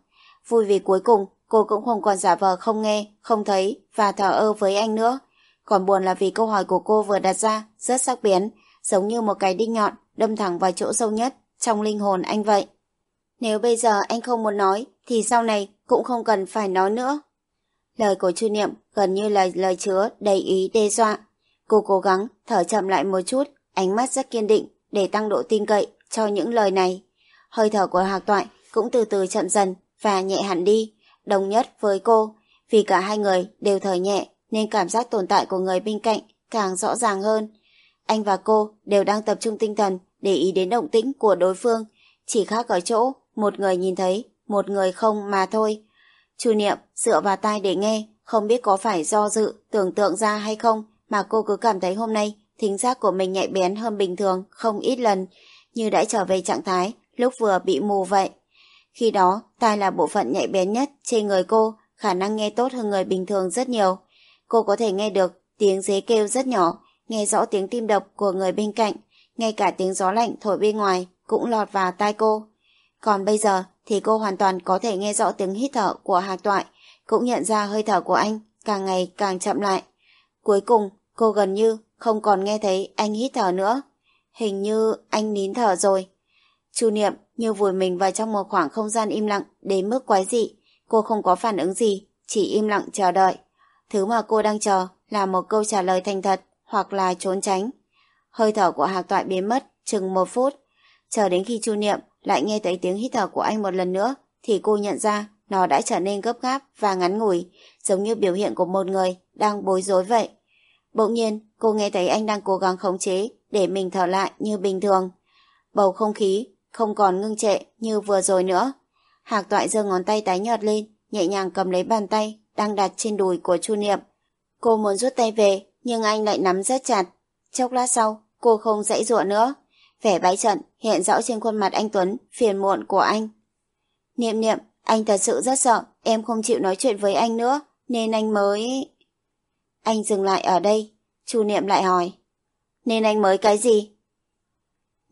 Vui vì cuối cùng cô cũng không còn giả vờ không nghe, không thấy và thở ơ với anh nữa. Còn buồn là vì câu hỏi của cô vừa đặt ra rất sắc bén, giống như một cái đinh nhọn đâm thẳng vào chỗ sâu nhất trong linh hồn anh vậy. Nếu bây giờ anh không muốn nói thì sau này cũng không cần phải nói nữa. Lời của Chu Niệm gần như là lời chứa đầy ý đe dọa. Cô cố gắng thở chậm lại một chút, ánh mắt rất kiên định để tăng độ tin cậy cho những lời này. Hơi thở của Hạc Toại cũng từ từ chậm dần và nhẹ hẳn đi, đồng nhất với cô. Vì cả hai người đều thở nhẹ nên cảm giác tồn tại của người bên cạnh càng rõ ràng hơn. anh và cô đều đang tập trung tinh thần để ý đến động tĩnh của đối phương, chỉ khác ở chỗ một người nhìn thấy, một người không mà thôi. Chu Niệm dựa vào tai để nghe, không biết có phải do dự, tưởng tượng ra hay không mà cô cứ cảm thấy hôm nay thính giác của mình nhạy bén hơn bình thường không ít lần, như đã trở về trạng thái lúc vừa bị mù vậy. Khi đó, tai là bộ phận nhạy bén nhất trên người cô, khả năng nghe tốt hơn người bình thường rất nhiều. Cô có thể nghe được tiếng dế kêu rất nhỏ, nghe rõ tiếng tim đập của người bên cạnh, ngay cả tiếng gió lạnh thổi bên ngoài cũng lọt vào tai cô. Còn bây giờ thì cô hoàn toàn có thể nghe rõ tiếng hít thở của Hạc Toại, cũng nhận ra hơi thở của anh càng ngày càng chậm lại. Cuối cùng, cô gần như không còn nghe thấy anh hít thở nữa. Hình như anh nín thở rồi. Chu Niệm như vùi mình vào trong một khoảng không gian im lặng đến mức quái dị. Cô không có phản ứng gì, chỉ im lặng chờ đợi. Thứ mà cô đang chờ là một câu trả lời thành thật hoặc là trốn tránh. Hơi thở của Hạc Toại biến mất chừng một phút. Chờ đến khi Chu Niệm lại nghe thấy tiếng hít thở của anh một lần nữa thì cô nhận ra nó đã trở nên gấp gáp và ngắn ngủi, giống như biểu hiện của một người đang bối rối vậy. Bỗng nhiên, cô nghe thấy anh đang cố gắng khống chế để mình thở lại như bình thường. Bầu không khí không còn ngưng trệ như vừa rồi nữa. Hạc toại giơ ngón tay tái nhợt lên, nhẹ nhàng cầm lấy bàn tay đang đặt trên đùi của Chu Niệm. Cô muốn rút tay về, nhưng anh lại nắm rất chặt. Chốc lát sau, cô không dãy dụa nữa. Vẻ bãi trận hiện rõ trên khuôn mặt anh Tuấn, phiền muộn của anh. Niệm niệm, anh thật sự rất sợ, em không chịu nói chuyện với anh nữa, nên anh mới... Anh dừng lại ở đây, Chu Niệm lại hỏi. Nên anh mới cái gì?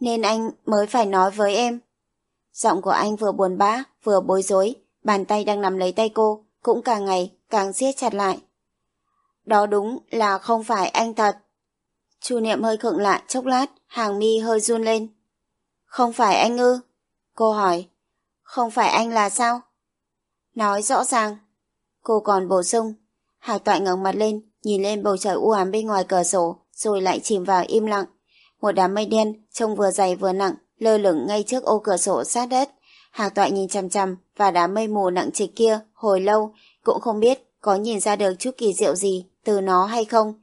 Nên anh mới phải nói với em. Giọng của anh vừa buồn bã, vừa bối rối, bàn tay đang nắm lấy tay cô, cũng càng ngày càng siết chặt lại. Đó đúng là không phải anh thật. Chu Niệm hơi khựng lại chốc lát, hàng mi hơi run lên. Không phải anh ư? Cô hỏi. Không phải anh là sao? Nói rõ ràng. Cô còn bổ sung. Hạc toại ngẩng mặt lên, nhìn lên bầu trời u ám bên ngoài cửa sổ, rồi lại chìm vào im lặng. Một đám mây đen, trông vừa dày vừa nặng, lơ lửng ngay trước ô cửa sổ sát đất. Hạc toại nhìn chằm chằm và đám mây mù nặng trịch kia hồi lâu, cũng không biết có nhìn ra được chút kỳ diệu gì từ nó hay không.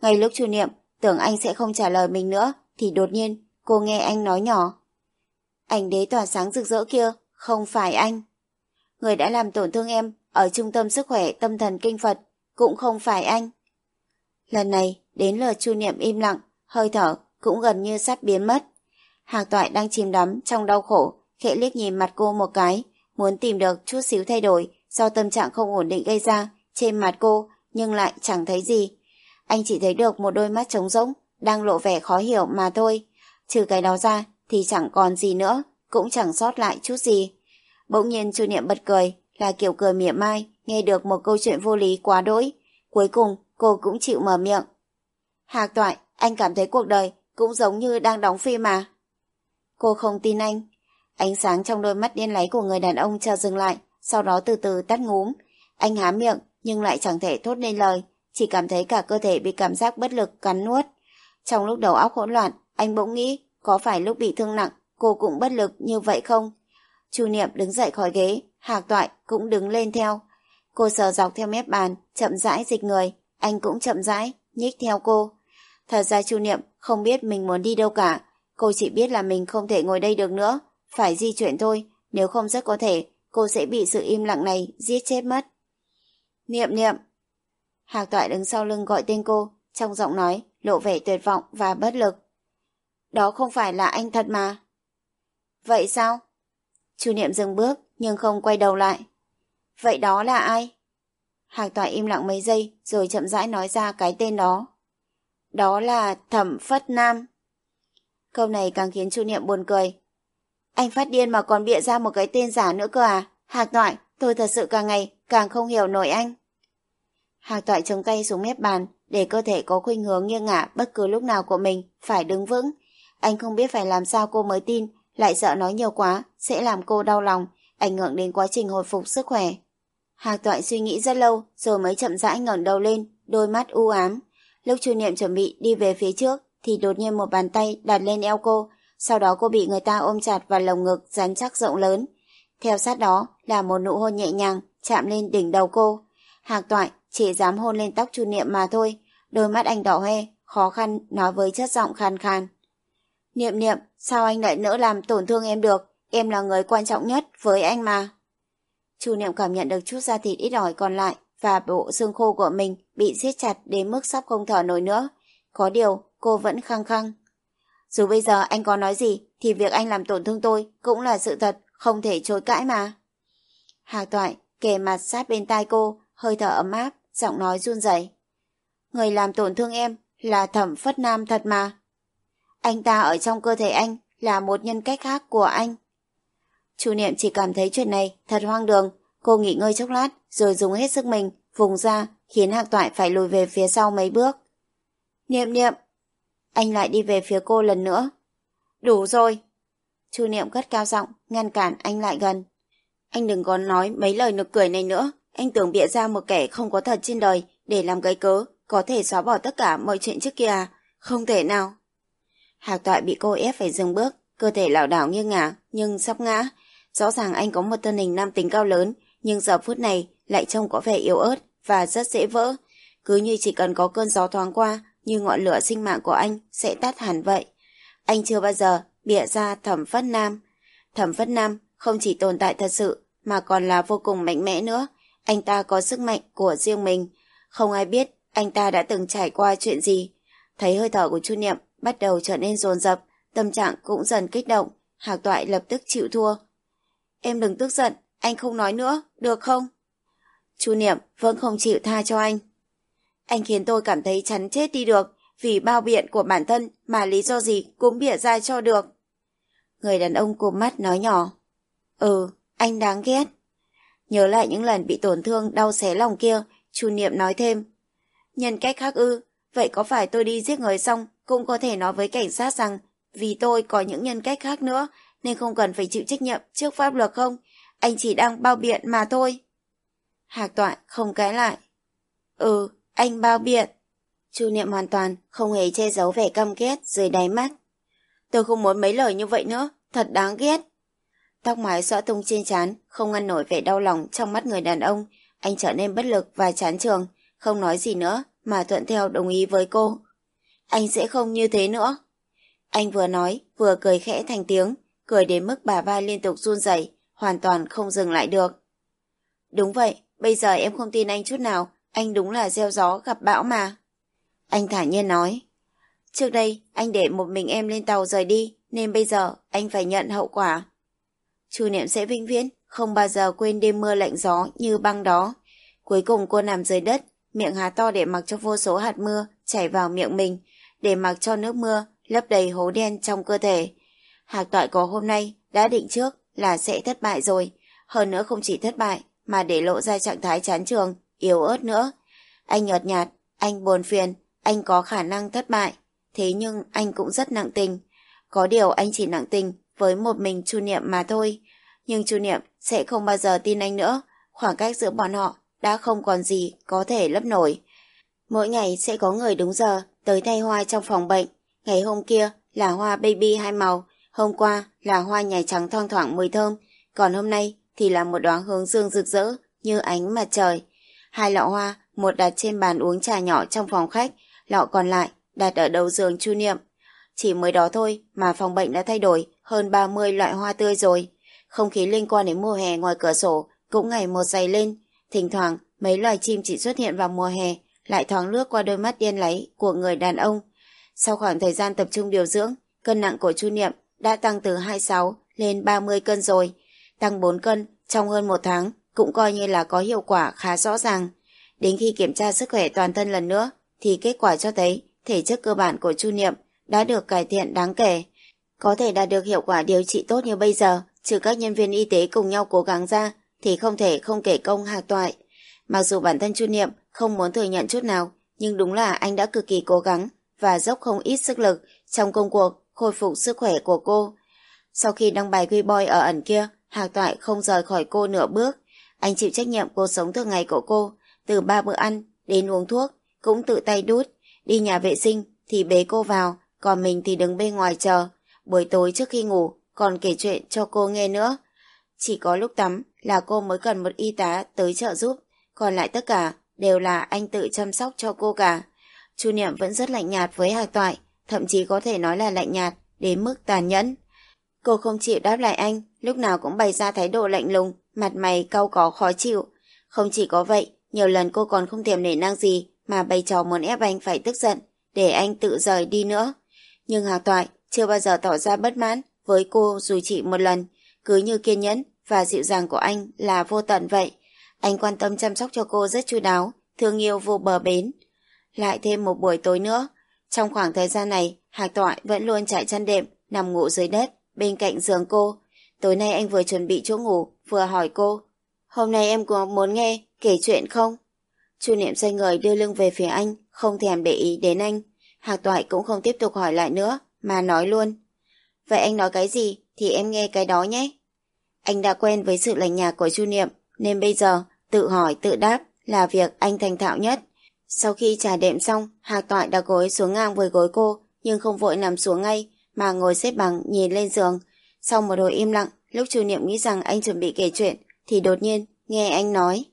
Ngay lúc chu niệm, tưởng anh sẽ không trả lời mình nữa, thì đột nhiên cô nghe anh nói nhỏ. Ảnh đế tỏa sáng rực rỡ kia, không phải anh. Người đã làm tổn thương em ở trung tâm sức khỏe tâm thần kinh Phật, cũng không phải anh. Lần này, đến lượt chu niệm im lặng, hơi thở cũng gần như sắp biến mất. Hạc toại đang chìm đắm trong đau khổ, khẽ liếc nhìn mặt cô một cái, muốn tìm được chút xíu thay đổi do tâm trạng không ổn định gây ra trên mặt cô, nhưng lại chẳng thấy gì. Anh chỉ thấy được một đôi mắt trống rỗng, đang lộ vẻ khó hiểu mà thôi. Trừ cái đó ra thì chẳng còn gì nữa, cũng chẳng sót lại chút gì. Bỗng nhiên chu niệm bật cười, là kiểu cười mỉa mai, nghe được một câu chuyện vô lý quá đỗi. Cuối cùng, cô cũng chịu mở miệng. Hạc toại, anh cảm thấy cuộc đời cũng giống như đang đóng phim mà. Cô không tin anh. Ánh sáng trong đôi mắt điên láy của người đàn ông chợt dừng lại, sau đó từ từ tắt ngúm. Anh há miệng, nhưng lại chẳng thể thốt nên lời, chỉ cảm thấy cả cơ thể bị cảm giác bất lực cắn nuốt. Trong lúc đầu óc hỗn loạn, anh bỗng nghĩ có phải lúc bị thương nặng cô cũng bất lực như vậy không? Chu Niệm đứng dậy khỏi ghế, Hạc Toại cũng đứng lên theo. Cô sờ dọc theo mép bàn, chậm rãi dịch người, anh cũng chậm rãi, nhích theo cô. Thật ra Chu Niệm không biết mình muốn đi đâu cả, cô chỉ biết là mình không thể ngồi đây được nữa, phải di chuyển thôi, nếu không rất có thể cô sẽ bị sự im lặng này giết chết mất. Niệm niệm. Hạc Toại đứng sau lưng gọi tên cô, trong giọng nói lộ vẻ tuyệt vọng và bất lực. Đó không phải là anh thật mà. Vậy sao? Chu Niệm dừng bước nhưng không quay đầu lại. Vậy đó là ai? Hạc Toại im lặng mấy giây rồi chậm rãi nói ra cái tên đó. Đó là Thẩm Phất Nam. Câu này càng khiến Chu Niệm buồn cười. Anh phát điên mà còn bịa ra một cái tên giả nữa cơ à? Hạc Toại, tôi thật sự càng ngày càng không hiểu nổi anh. Hạc Toại chống tay xuống mép bàn để cơ thể có khuynh hướng nghiêng ngả bất cứ lúc nào của mình phải đứng vững. Anh không biết phải làm sao cô mới tin, lại sợ nói nhiều quá sẽ làm cô đau lòng, ảnh hưởng đến quá trình hồi phục sức khỏe. Hạc Toại suy nghĩ rất lâu rồi mới chậm rãi ngẩng đầu lên, đôi mắt u ám. Lúc Chu Niệm chuẩn bị đi về phía trước thì đột nhiên một bàn tay đặt lên eo cô, sau đó cô bị người ta ôm chặt vào lồng ngực rắn chắc rộng lớn. Theo sát đó là một nụ hôn nhẹ nhàng chạm lên đỉnh đầu cô. Hạc Toại chỉ dám hôn lên tóc Chu Niệm mà thôi, đôi mắt anh đỏ hoe, khó khăn nói với chất giọng khan khan. Niệm niệm, sao anh lại nỡ làm tổn thương em được? Em là người quan trọng nhất với anh mà. Chu Niệm cảm nhận được chút da thịt ít ỏi còn lại và bộ xương khô của mình bị siết chặt đến mức sắp không thở nổi nữa. Có điều, cô vẫn khăng khăng. Dù bây giờ anh có nói gì, thì việc anh làm tổn thương tôi cũng là sự thật, không thể chối cãi mà. Hạc toại kề mặt sát bên tai cô, hơi thở ấm áp, giọng nói run rẩy. Người làm tổn thương em là thẩm phất nam thật mà. Anh ta ở trong cơ thể anh là một nhân cách khác của anh. Chu Niệm chỉ cảm thấy chuyện này thật hoang đường. Cô nghỉ ngơi chốc lát rồi dùng hết sức mình vùng ra khiến Hạc Toại phải lùi về phía sau mấy bước. Niệm niệm. Anh lại đi về phía cô lần nữa. Đủ rồi. Chu Niệm cất cao giọng ngăn cản anh lại gần. Anh đừng có nói mấy lời nực cười này nữa. Anh tưởng bịa ra một kẻ không có thật trên đời để làm gây cớ có thể xóa bỏ tất cả mọi chuyện trước kia à? Không thể nào. Hạc Toại bị cô ép phải dừng bước, cơ thể lảo đảo nghiêng ngả nhưng sắp ngã Rõ ràng anh có một thân hình nam tính cao lớn, nhưng giờ phút này lại trông có vẻ yếu ớt và rất dễ vỡ. Cứ như chỉ cần có cơn gió thoáng qua, như ngọn lửa sinh mạng của anh sẽ tắt hẳn vậy. Anh chưa bao giờ bịa ra thẩm phất nam. Thẩm phất nam không chỉ tồn tại thật sự, mà còn là vô cùng mạnh mẽ nữa. Anh ta có sức mạnh của riêng mình. Không ai biết anh ta đã từng trải qua chuyện gì. Thấy hơi thở của Chu Niệm bắt đầu trở nên dồn dập, tâm trạng cũng dần kích động. Hạc Toại lập tức chịu thua, Em đừng tức giận, anh không nói nữa, được không? Chu Niệm vẫn không chịu tha cho anh. Anh khiến tôi cảm thấy chắn chết đi được, vì bao biện của bản thân mà lý do gì cũng bịa ra cho được. Người đàn ông cụm mắt nói nhỏ. Ừ, anh đáng ghét. Nhớ lại những lần bị tổn thương đau xé lòng kia, Chu Niệm nói thêm. Nhân cách khác ư, vậy có phải tôi đi giết người xong cũng có thể nói với cảnh sát rằng vì tôi có những nhân cách khác nữa nên không cần phải chịu trách nhiệm trước pháp luật không? Anh chỉ đang bao biện mà thôi. Hạc toại không cãi lại. Ừ, anh bao biện. Chu Niệm hoàn toàn không hề che giấu vẻ căm ghét dưới đáy mắt. Tôi không muốn mấy lời như vậy nữa, thật đáng ghét. Tóc mái xõa tung trên trán, không ngăn nổi vẻ đau lòng trong mắt người đàn ông. Anh trở nên bất lực và chán trường, không nói gì nữa mà thuận theo đồng ý với cô. Anh sẽ không như thế nữa. Anh vừa nói, vừa cười khẽ thành tiếng, cười đến mức bà vai liên tục run rẩy, hoàn toàn không dừng lại được. Đúng vậy, bây giờ em không tin anh chút nào, anh đúng là gieo gió gặp bão mà. Anh thả nhiên nói. Trước đây, anh để một mình em lên tàu rời đi, nên bây giờ anh phải nhận hậu quả. Chu niệm sẽ vĩnh viễn, không bao giờ quên đêm mưa lạnh gió như băng đó. Cuối cùng cô nằm dưới đất, miệng há to để mặc cho vô số hạt mưa chảy vào miệng mình, để mặc cho nước mưa lấp đầy hố đen trong cơ thể. Hạc toại có hôm nay đã định trước là sẽ thất bại rồi. Hơn nữa không chỉ thất bại mà để lộ ra trạng thái chán trường, yếu ớt nữa. Anh nhợt nhạt, anh buồn phiền, anh có khả năng thất bại. Thế nhưng anh cũng rất nặng tình. Có điều anh chỉ nặng tình với một mình Chu Niệm mà thôi. Nhưng Chu Niệm sẽ không bao giờ tin anh nữa. Khoảng cách giữa bọn họ đã không còn gì có thể lấp nổi. Mỗi ngày sẽ có người đúng giờ tới thay hoa trong phòng bệnh. Ngày hôm kia là hoa baby hai màu, Hôm qua là hoa nhài trắng thoang thoảng mùi thơm, còn hôm nay thì là một đóa hướng dương rực rỡ như ánh mặt trời. Hai lọ hoa, một đặt trên bàn uống trà nhỏ trong phòng khách, lọ còn lại đặt ở đầu giường chu niệm. Chỉ mới đó thôi mà phòng bệnh đã thay đổi hơn 30 loại hoa tươi rồi. Không khí liên quan đến mùa hè ngoài cửa sổ cũng ngày một dày lên. Thỉnh thoảng mấy loài chim chỉ xuất hiện vào mùa hè lại thoáng lướt qua đôi mắt điên láy của người đàn ông. Sau khoảng thời gian tập trung điều dưỡng, cân nặng của Chu Niệm đã tăng từ 26 lên 30 cân rồi. Tăng 4 cân trong hơn một tháng cũng coi như là có hiệu quả khá rõ ràng. Đến khi kiểm tra sức khỏe toàn thân lần nữa thì kết quả cho thấy thể chất cơ bản của Chu Niệm đã được cải thiện đáng kể. Có thể đạt được hiệu quả điều trị tốt như bây giờ, trừ các nhân viên y tế cùng nhau cố gắng ra thì không thể không kể công hạc toại. Mặc dù bản thân Chu Niệm không muốn thừa nhận chút nào, nhưng đúng là anh đã cực kỳ cố gắng và dốc không ít sức lực trong công cuộc khôi phục sức khỏe của cô. Sau khi đăng bài quy boy ở ẩn kia, Hạc Toại không rời khỏi cô nửa bước. Anh chịu trách nhiệm cuộc sống thường ngày của cô, từ ba bữa ăn đến uống thuốc, cũng tự tay đút. Đi nhà vệ sinh thì bế cô vào, còn mình thì đứng bên ngoài chờ. Buổi tối trước khi ngủ, còn kể chuyện cho cô nghe nữa. Chỉ có lúc tắm là cô mới cần một y tá tới trợ giúp, còn lại tất cả đều là anh tự chăm sóc cho cô cả. Chu Niệm vẫn rất lạnh nhạt với Hạc Toại, thậm chí có thể nói là lạnh nhạt, đến mức tàn nhẫn. Cô không chịu đáp lại anh, lúc nào cũng bày ra thái độ lạnh lùng, mặt mày cau có khó chịu. Không chỉ có vậy, nhiều lần cô còn không thèm nể nang gì mà bày trò muốn ép anh phải tức giận, để anh tự rời đi nữa. Nhưng Hạc Toại chưa bao giờ tỏ ra bất mãn với cô dù chỉ một lần, cứ như kiên nhẫn và dịu dàng của anh là vô tận vậy. Anh quan tâm chăm sóc cho cô rất chu đáo, thương yêu vô bờ bến. Lại thêm một buổi tối nữa, trong khoảng thời gian này, Hạc Toại vẫn luôn chạy chăn đệm, nằm ngủ dưới đất, bên cạnh giường cô. Tối nay anh vừa chuẩn bị chỗ ngủ, vừa hỏi cô. Hôm nay em có muốn nghe, kể chuyện không? Chu Niệm xoay người đưa lưng về phía anh, không thèm để ý đến anh. Hạc Toại cũng không tiếp tục hỏi lại nữa, mà nói luôn. Vậy anh nói cái gì thì em nghe cái đó nhé. Anh đã quen với sự lành nhạc của Chu Niệm, nên bây giờ tự hỏi tự đáp là việc anh thành thạo nhất. Sau khi trà đệm xong, Hạc Toại đã gối xuống ngang với gối cô, nhưng không vội nằm xuống ngay, mà ngồi xếp bằng nhìn lên giường. Sau một hồi im lặng, lúc Chu Niệm nghĩ rằng anh chuẩn bị kể chuyện, thì đột nhiên nghe anh nói.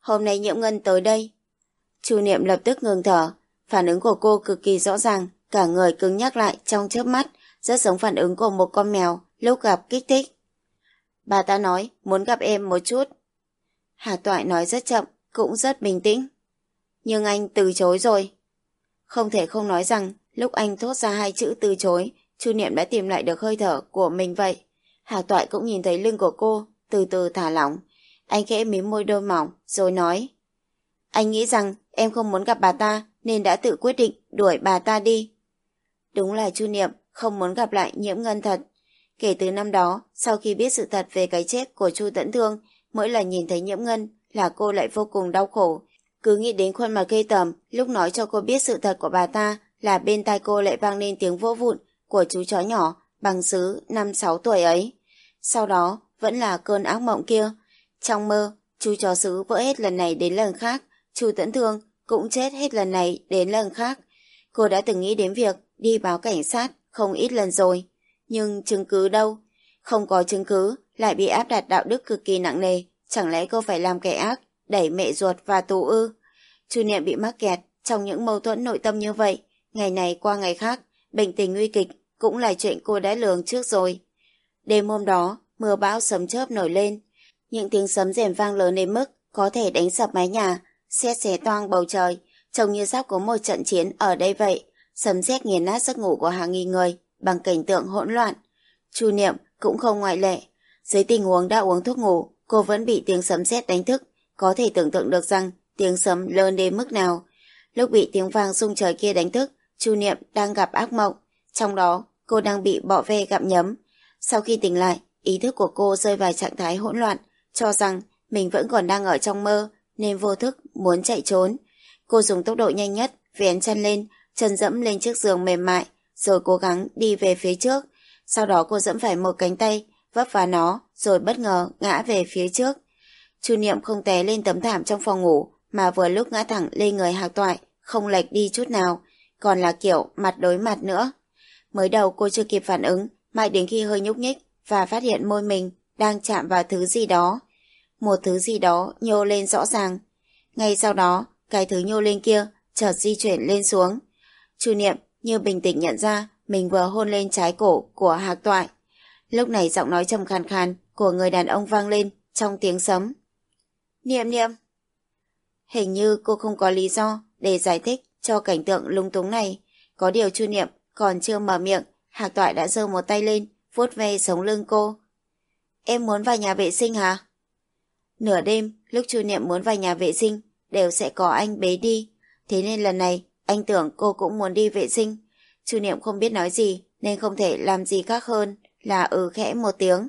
Hôm nay Nhiễm Ngân tới đây. Chu Niệm lập tức ngừng thở, phản ứng của cô cực kỳ rõ ràng, cả người cứng nhắc lại trong chớp mắt, rất giống phản ứng của một con mèo lúc gặp kích thích. Bà ta nói muốn gặp em một chút. Hà Toại nói rất chậm, cũng rất bình tĩnh. Nhưng anh từ chối rồi. Không thể không nói rằng lúc anh thốt ra hai chữ từ chối, Chu Niệm đã tìm lại được hơi thở của mình vậy. Hà Toại cũng nhìn thấy lưng của cô, từ từ thả lỏng. Anh khẽ mím môi đôi mỏng, rồi nói. Anh nghĩ rằng em không muốn gặp bà ta, nên đã tự quyết định đuổi bà ta đi. Đúng là Chu Niệm không muốn gặp lại nhiễm ngân thật. Kể từ năm đó, sau khi biết sự thật về cái chết của Chu Tẫn Thương, mỗi lần nhìn thấy nhiễm ngân là cô lại vô cùng đau khổ. Cứ nghĩ đến khuôn mặt gây tầm, lúc nói cho cô biết sự thật của bà ta là bên tai cô lại vang lên tiếng vỗ vụn của chú chó nhỏ bằng xứ năm sáu tuổi ấy. Sau đó, vẫn là cơn ác mộng kia. Trong mơ, chú chó xứ vỡ hết lần này đến lần khác, chú Tẫn Thương cũng chết hết lần này đến lần khác. Cô đã từng nghĩ đến việc đi báo cảnh sát không ít lần rồi. Nhưng chứng cứ đâu? Không có chứng cứ, lại bị áp đặt đạo đức cực kỳ nặng nề. Chẳng lẽ cô phải làm kẻ ác, đẩy mẹ ruột và tù ư? Chu Niệm bị mắc kẹt trong những mâu thuẫn nội tâm như vậy. Ngày này qua ngày khác, bệnh tình nguy kịch cũng là chuyện cô đã lường trước rồi. Đêm hôm đó, mưa bão sấm chớp nổi lên. Những tiếng sấm rèm vang lớn đến mức có thể đánh sập mái nhà, xét xé toang bầu trời, trông như sắp có một trận chiến ở đây vậy. Sấm sét nghiền nát giấc ngủ của hàng nghìn người bằng cảnh tượng hỗn loạn. Chu Niệm cũng không ngoại lệ. Dưới tình huống đã uống thuốc ngủ, cô vẫn bị tiếng sấm sét đánh thức. Có thể tưởng tượng được rằng tiếng sấm lớn đến mức nào. Lúc bị tiếng vang rung trời kia đánh thức, Chu Niệm đang gặp ác mộng. Trong đó, cô đang bị bọ ve gặm nhấm. Sau khi tỉnh lại, ý thức của cô rơi vào trạng thái hỗn loạn, cho rằng mình vẫn còn đang ở trong mơ, nên vô thức muốn chạy trốn. Cô dùng tốc độ nhanh nhất, vén chân lên, chân dẫm lên chiếc giường mềm mại, rồi cố gắng đi về phía trước. Sau đó cô dẫm phải một cánh tay, vấp vào nó, rồi bất ngờ ngã về phía trước. Chu Niệm không té lên tấm thảm trong phòng ngủ, mà vừa lúc ngã thẳng lên người hạc toại, không lệch đi chút nào, còn là kiểu mặt đối mặt nữa. Mới đầu cô chưa kịp phản ứng, mãi đến khi hơi nhúc nhích và phát hiện môi mình đang chạm vào thứ gì đó. Một thứ gì đó nhô lên rõ ràng. Ngay sau đó, cái thứ nhô lên kia chợt di chuyển lên xuống. Chu Niệm như bình tĩnh nhận ra mình vừa hôn lên trái cổ của Hạc Toại. Lúc này giọng nói trầm khàn khàn của người đàn ông vang lên trong tiếng sấm. Niệm niệm. Hình như cô không có lý do để giải thích cho cảnh tượng lung túng này. Có điều Chu Niệm còn chưa mở miệng, Hạc Toại đã giơ một tay lên, vuốt ve sống lưng cô. Em muốn vào nhà vệ sinh hả? Nửa đêm, lúc Chu Niệm muốn vào nhà vệ sinh, đều sẽ có anh bế đi. Thế nên lần này, anh tưởng cô cũng muốn đi vệ sinh. Chu Niệm không biết nói gì nên không thể làm gì khác hơn là ừ khẽ một tiếng.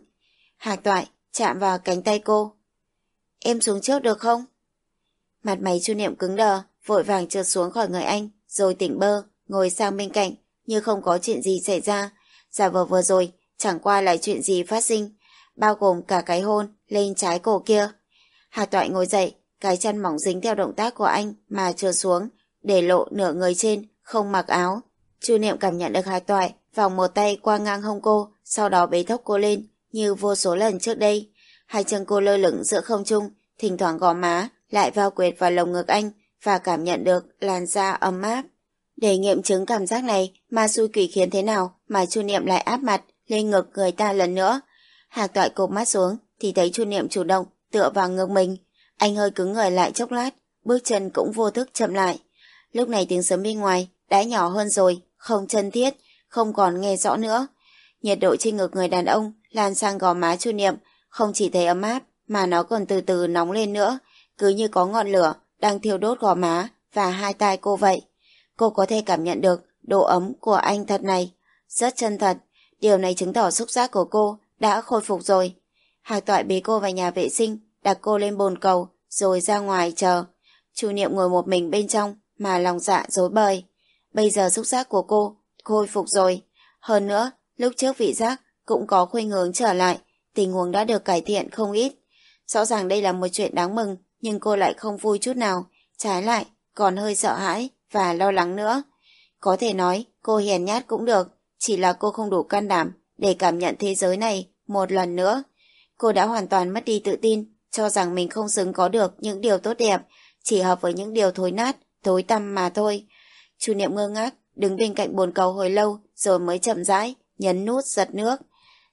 Hạc toại chạm vào cánh tay cô. Em xuống trước được không? Mặt mày Chu Niệm cứng đờ, vội vàng trượt xuống khỏi người anh, rồi tỉnh bơ, ngồi sang bên cạnh, như không có chuyện gì xảy ra. Giả vờ vừa rồi, chẳng qua là chuyện gì phát sinh, bao gồm cả cái hôn lên trái cổ kia. Hà toại ngồi dậy, cái chân mỏng dính theo động tác của anh mà trượt xuống, để lộ nửa người trên, không mặc áo. Chu Niệm cảm nhận được Hà Toại vòng một tay qua ngang hông cô, sau đó bế thốc cô lên, như vô số lần trước đây. Hai chân cô lơ lửng giữa không trung, thỉnh thoảng gò má, lại vào quệt vào lồng ngực anh và cảm nhận được làn da ấm áp. Để nghiệm chứng cảm giác này, ma xui quỷ khiến thế nào mà Chu Niệm lại áp mặt lên ngực người ta lần nữa. Hạc toại cụp mắt xuống thì thấy Chu Niệm chủ động tựa vào ngực mình. Anh hơi cứng người lại chốc lát, bước chân cũng vô thức chậm lại. Lúc này tiếng sấm bên ngoài đã nhỏ hơn rồi, không chân thiết, không còn nghe rõ nữa. Nhiệt độ trên ngực người đàn ông lan sang gò má Chu Niệm, không chỉ thấy ấm áp mà nó còn từ từ nóng lên nữa, cứ như có ngọn lửa đang thiêu đốt gò má và hai tai cô vậy. Cô có thể cảm nhận được độ ấm của anh thật này, rất chân thật. Điều này chứng tỏ xúc giác của cô đã khôi phục rồi. Hạc toại bế cô vào nhà vệ sinh, đặt cô lên bồn cầu, rồi ra ngoài chờ. Chu Niệm ngồi một mình bên trong, mà lòng dạ dối bời. Bây giờ xúc giác của cô khôi phục rồi. Hơn nữa, lúc trước vị giác cũng có khuynh hướng trở lại, tình huống đã được cải thiện không ít. Rõ ràng đây là một chuyện đáng mừng, nhưng cô lại không vui chút nào. Trái lại, còn hơi sợ hãi và lo lắng nữa. Có thể nói, cô hiền nhát cũng được, chỉ là cô không đủ can đảm để cảm nhận thế giới này một lần nữa. Cô đã hoàn toàn mất đi tự tin, cho rằng mình không xứng có được những điều tốt đẹp, chỉ hợp với những điều thối nát, thối tăm mà thôi. Chu Niệm ngơ ngác, đứng bên cạnh bồn cầu hồi lâu, rồi mới chậm rãi, nhấn nút giật nước.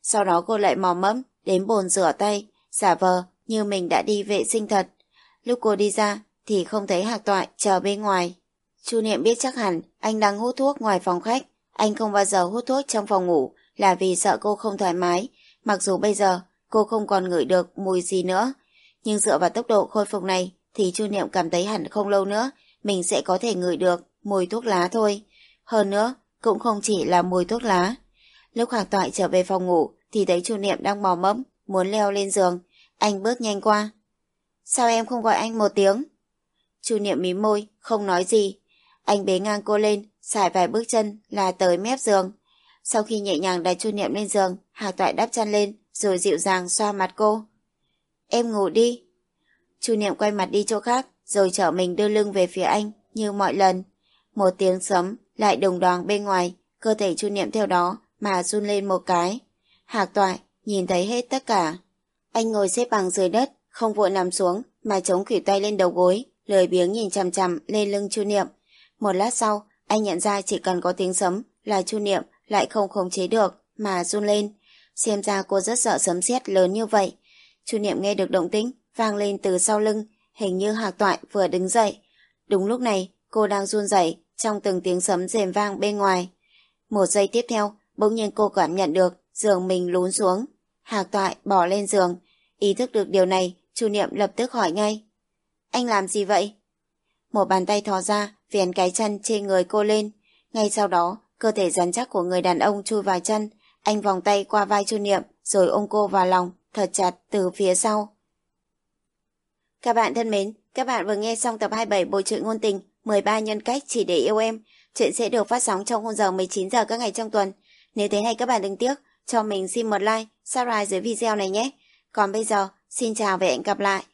Sau đó cô lại mò mẫm, đến bồn rửa tay, giả vờ như mình đã đi vệ sinh thật. Lúc cô đi ra, thì không thấy hạc toại chờ bên ngoài. Chu Niệm biết chắc hẳn anh đang hút thuốc ngoài phòng khách. Anh không bao giờ hút thuốc trong phòng ngủ là vì sợ cô không thoải mái. Mặc dù bây giờ cô không còn ngửi được mùi gì nữa. Nhưng dựa vào tốc độ khôi phục này thì Chu Niệm cảm thấy hẳn không lâu nữa mình sẽ có thể ngửi được mùi thuốc lá thôi. Hơn nữa, cũng không chỉ là mùi thuốc lá. Lúc Hạc Toại trở về phòng ngủ thì thấy Chu Niệm đang mò mẫm, muốn leo lên giường. Anh bước nhanh qua. Sao em không gọi anh một tiếng? Chu Niệm mím môi, không nói gì. Anh bế ngang cô lên, xài vài bước chân là tới mép giường. Sau khi nhẹ nhàng đặt Chu Niệm lên giường, hà Toại đắp chăn lên, rồi dịu dàng xoa mặt cô. Em ngủ đi. Chu Niệm quay mặt đi chỗ khác, rồi trở mình đưa lưng về phía anh, như mọi lần. Một tiếng sấm lại đồng đoàn bên ngoài, cơ thể Chu Niệm theo đó mà run lên một cái. Hạc Toại nhìn thấy hết tất cả. Anh ngồi xếp bằng dưới đất, không vội nằm xuống mà chống khủy tay lên đầu gối, lười biếng nhìn chằm chằm lên lưng Chu Niệm. Một lát sau, anh nhận ra chỉ cần có tiếng sấm là Chu Niệm lại không khống chế được mà run lên. Xem ra cô rất sợ sấm sét lớn như vậy. Chu Niệm nghe được động tĩnh vang lên từ sau lưng, hình như Hạc Toại vừa đứng dậy. Đúng lúc này, cô đang run rẩy trong từng tiếng sấm rền vang bên ngoài. Một giây tiếp theo, bỗng nhiên cô cảm nhận được giường mình lún xuống. Hạc Toại bỏ lên giường. Ý thức được điều này, Chu Niệm lập tức hỏi ngay. Anh làm gì vậy? Một bàn tay thò ra, viền cái chân trên người cô lên. Ngay sau đó, cơ thể rắn chắc của người đàn ông chui vào chân. Anh vòng tay qua vai Chu Niệm, rồi ôm cô vào lòng, thật chặt từ phía sau. Các bạn thân mến, các bạn vừa nghe xong tập 27 bộ truyện ngôn tình 13 nhân cách chỉ để yêu em. Chuyện sẽ được phát sóng trong khung giờ 19 giờ các ngày trong tuần. Nếu thấy hay các bạn đừng tiếc, cho mình xin một like, subscribe dưới video này nhé. Còn bây giờ, xin chào và hẹn gặp lại.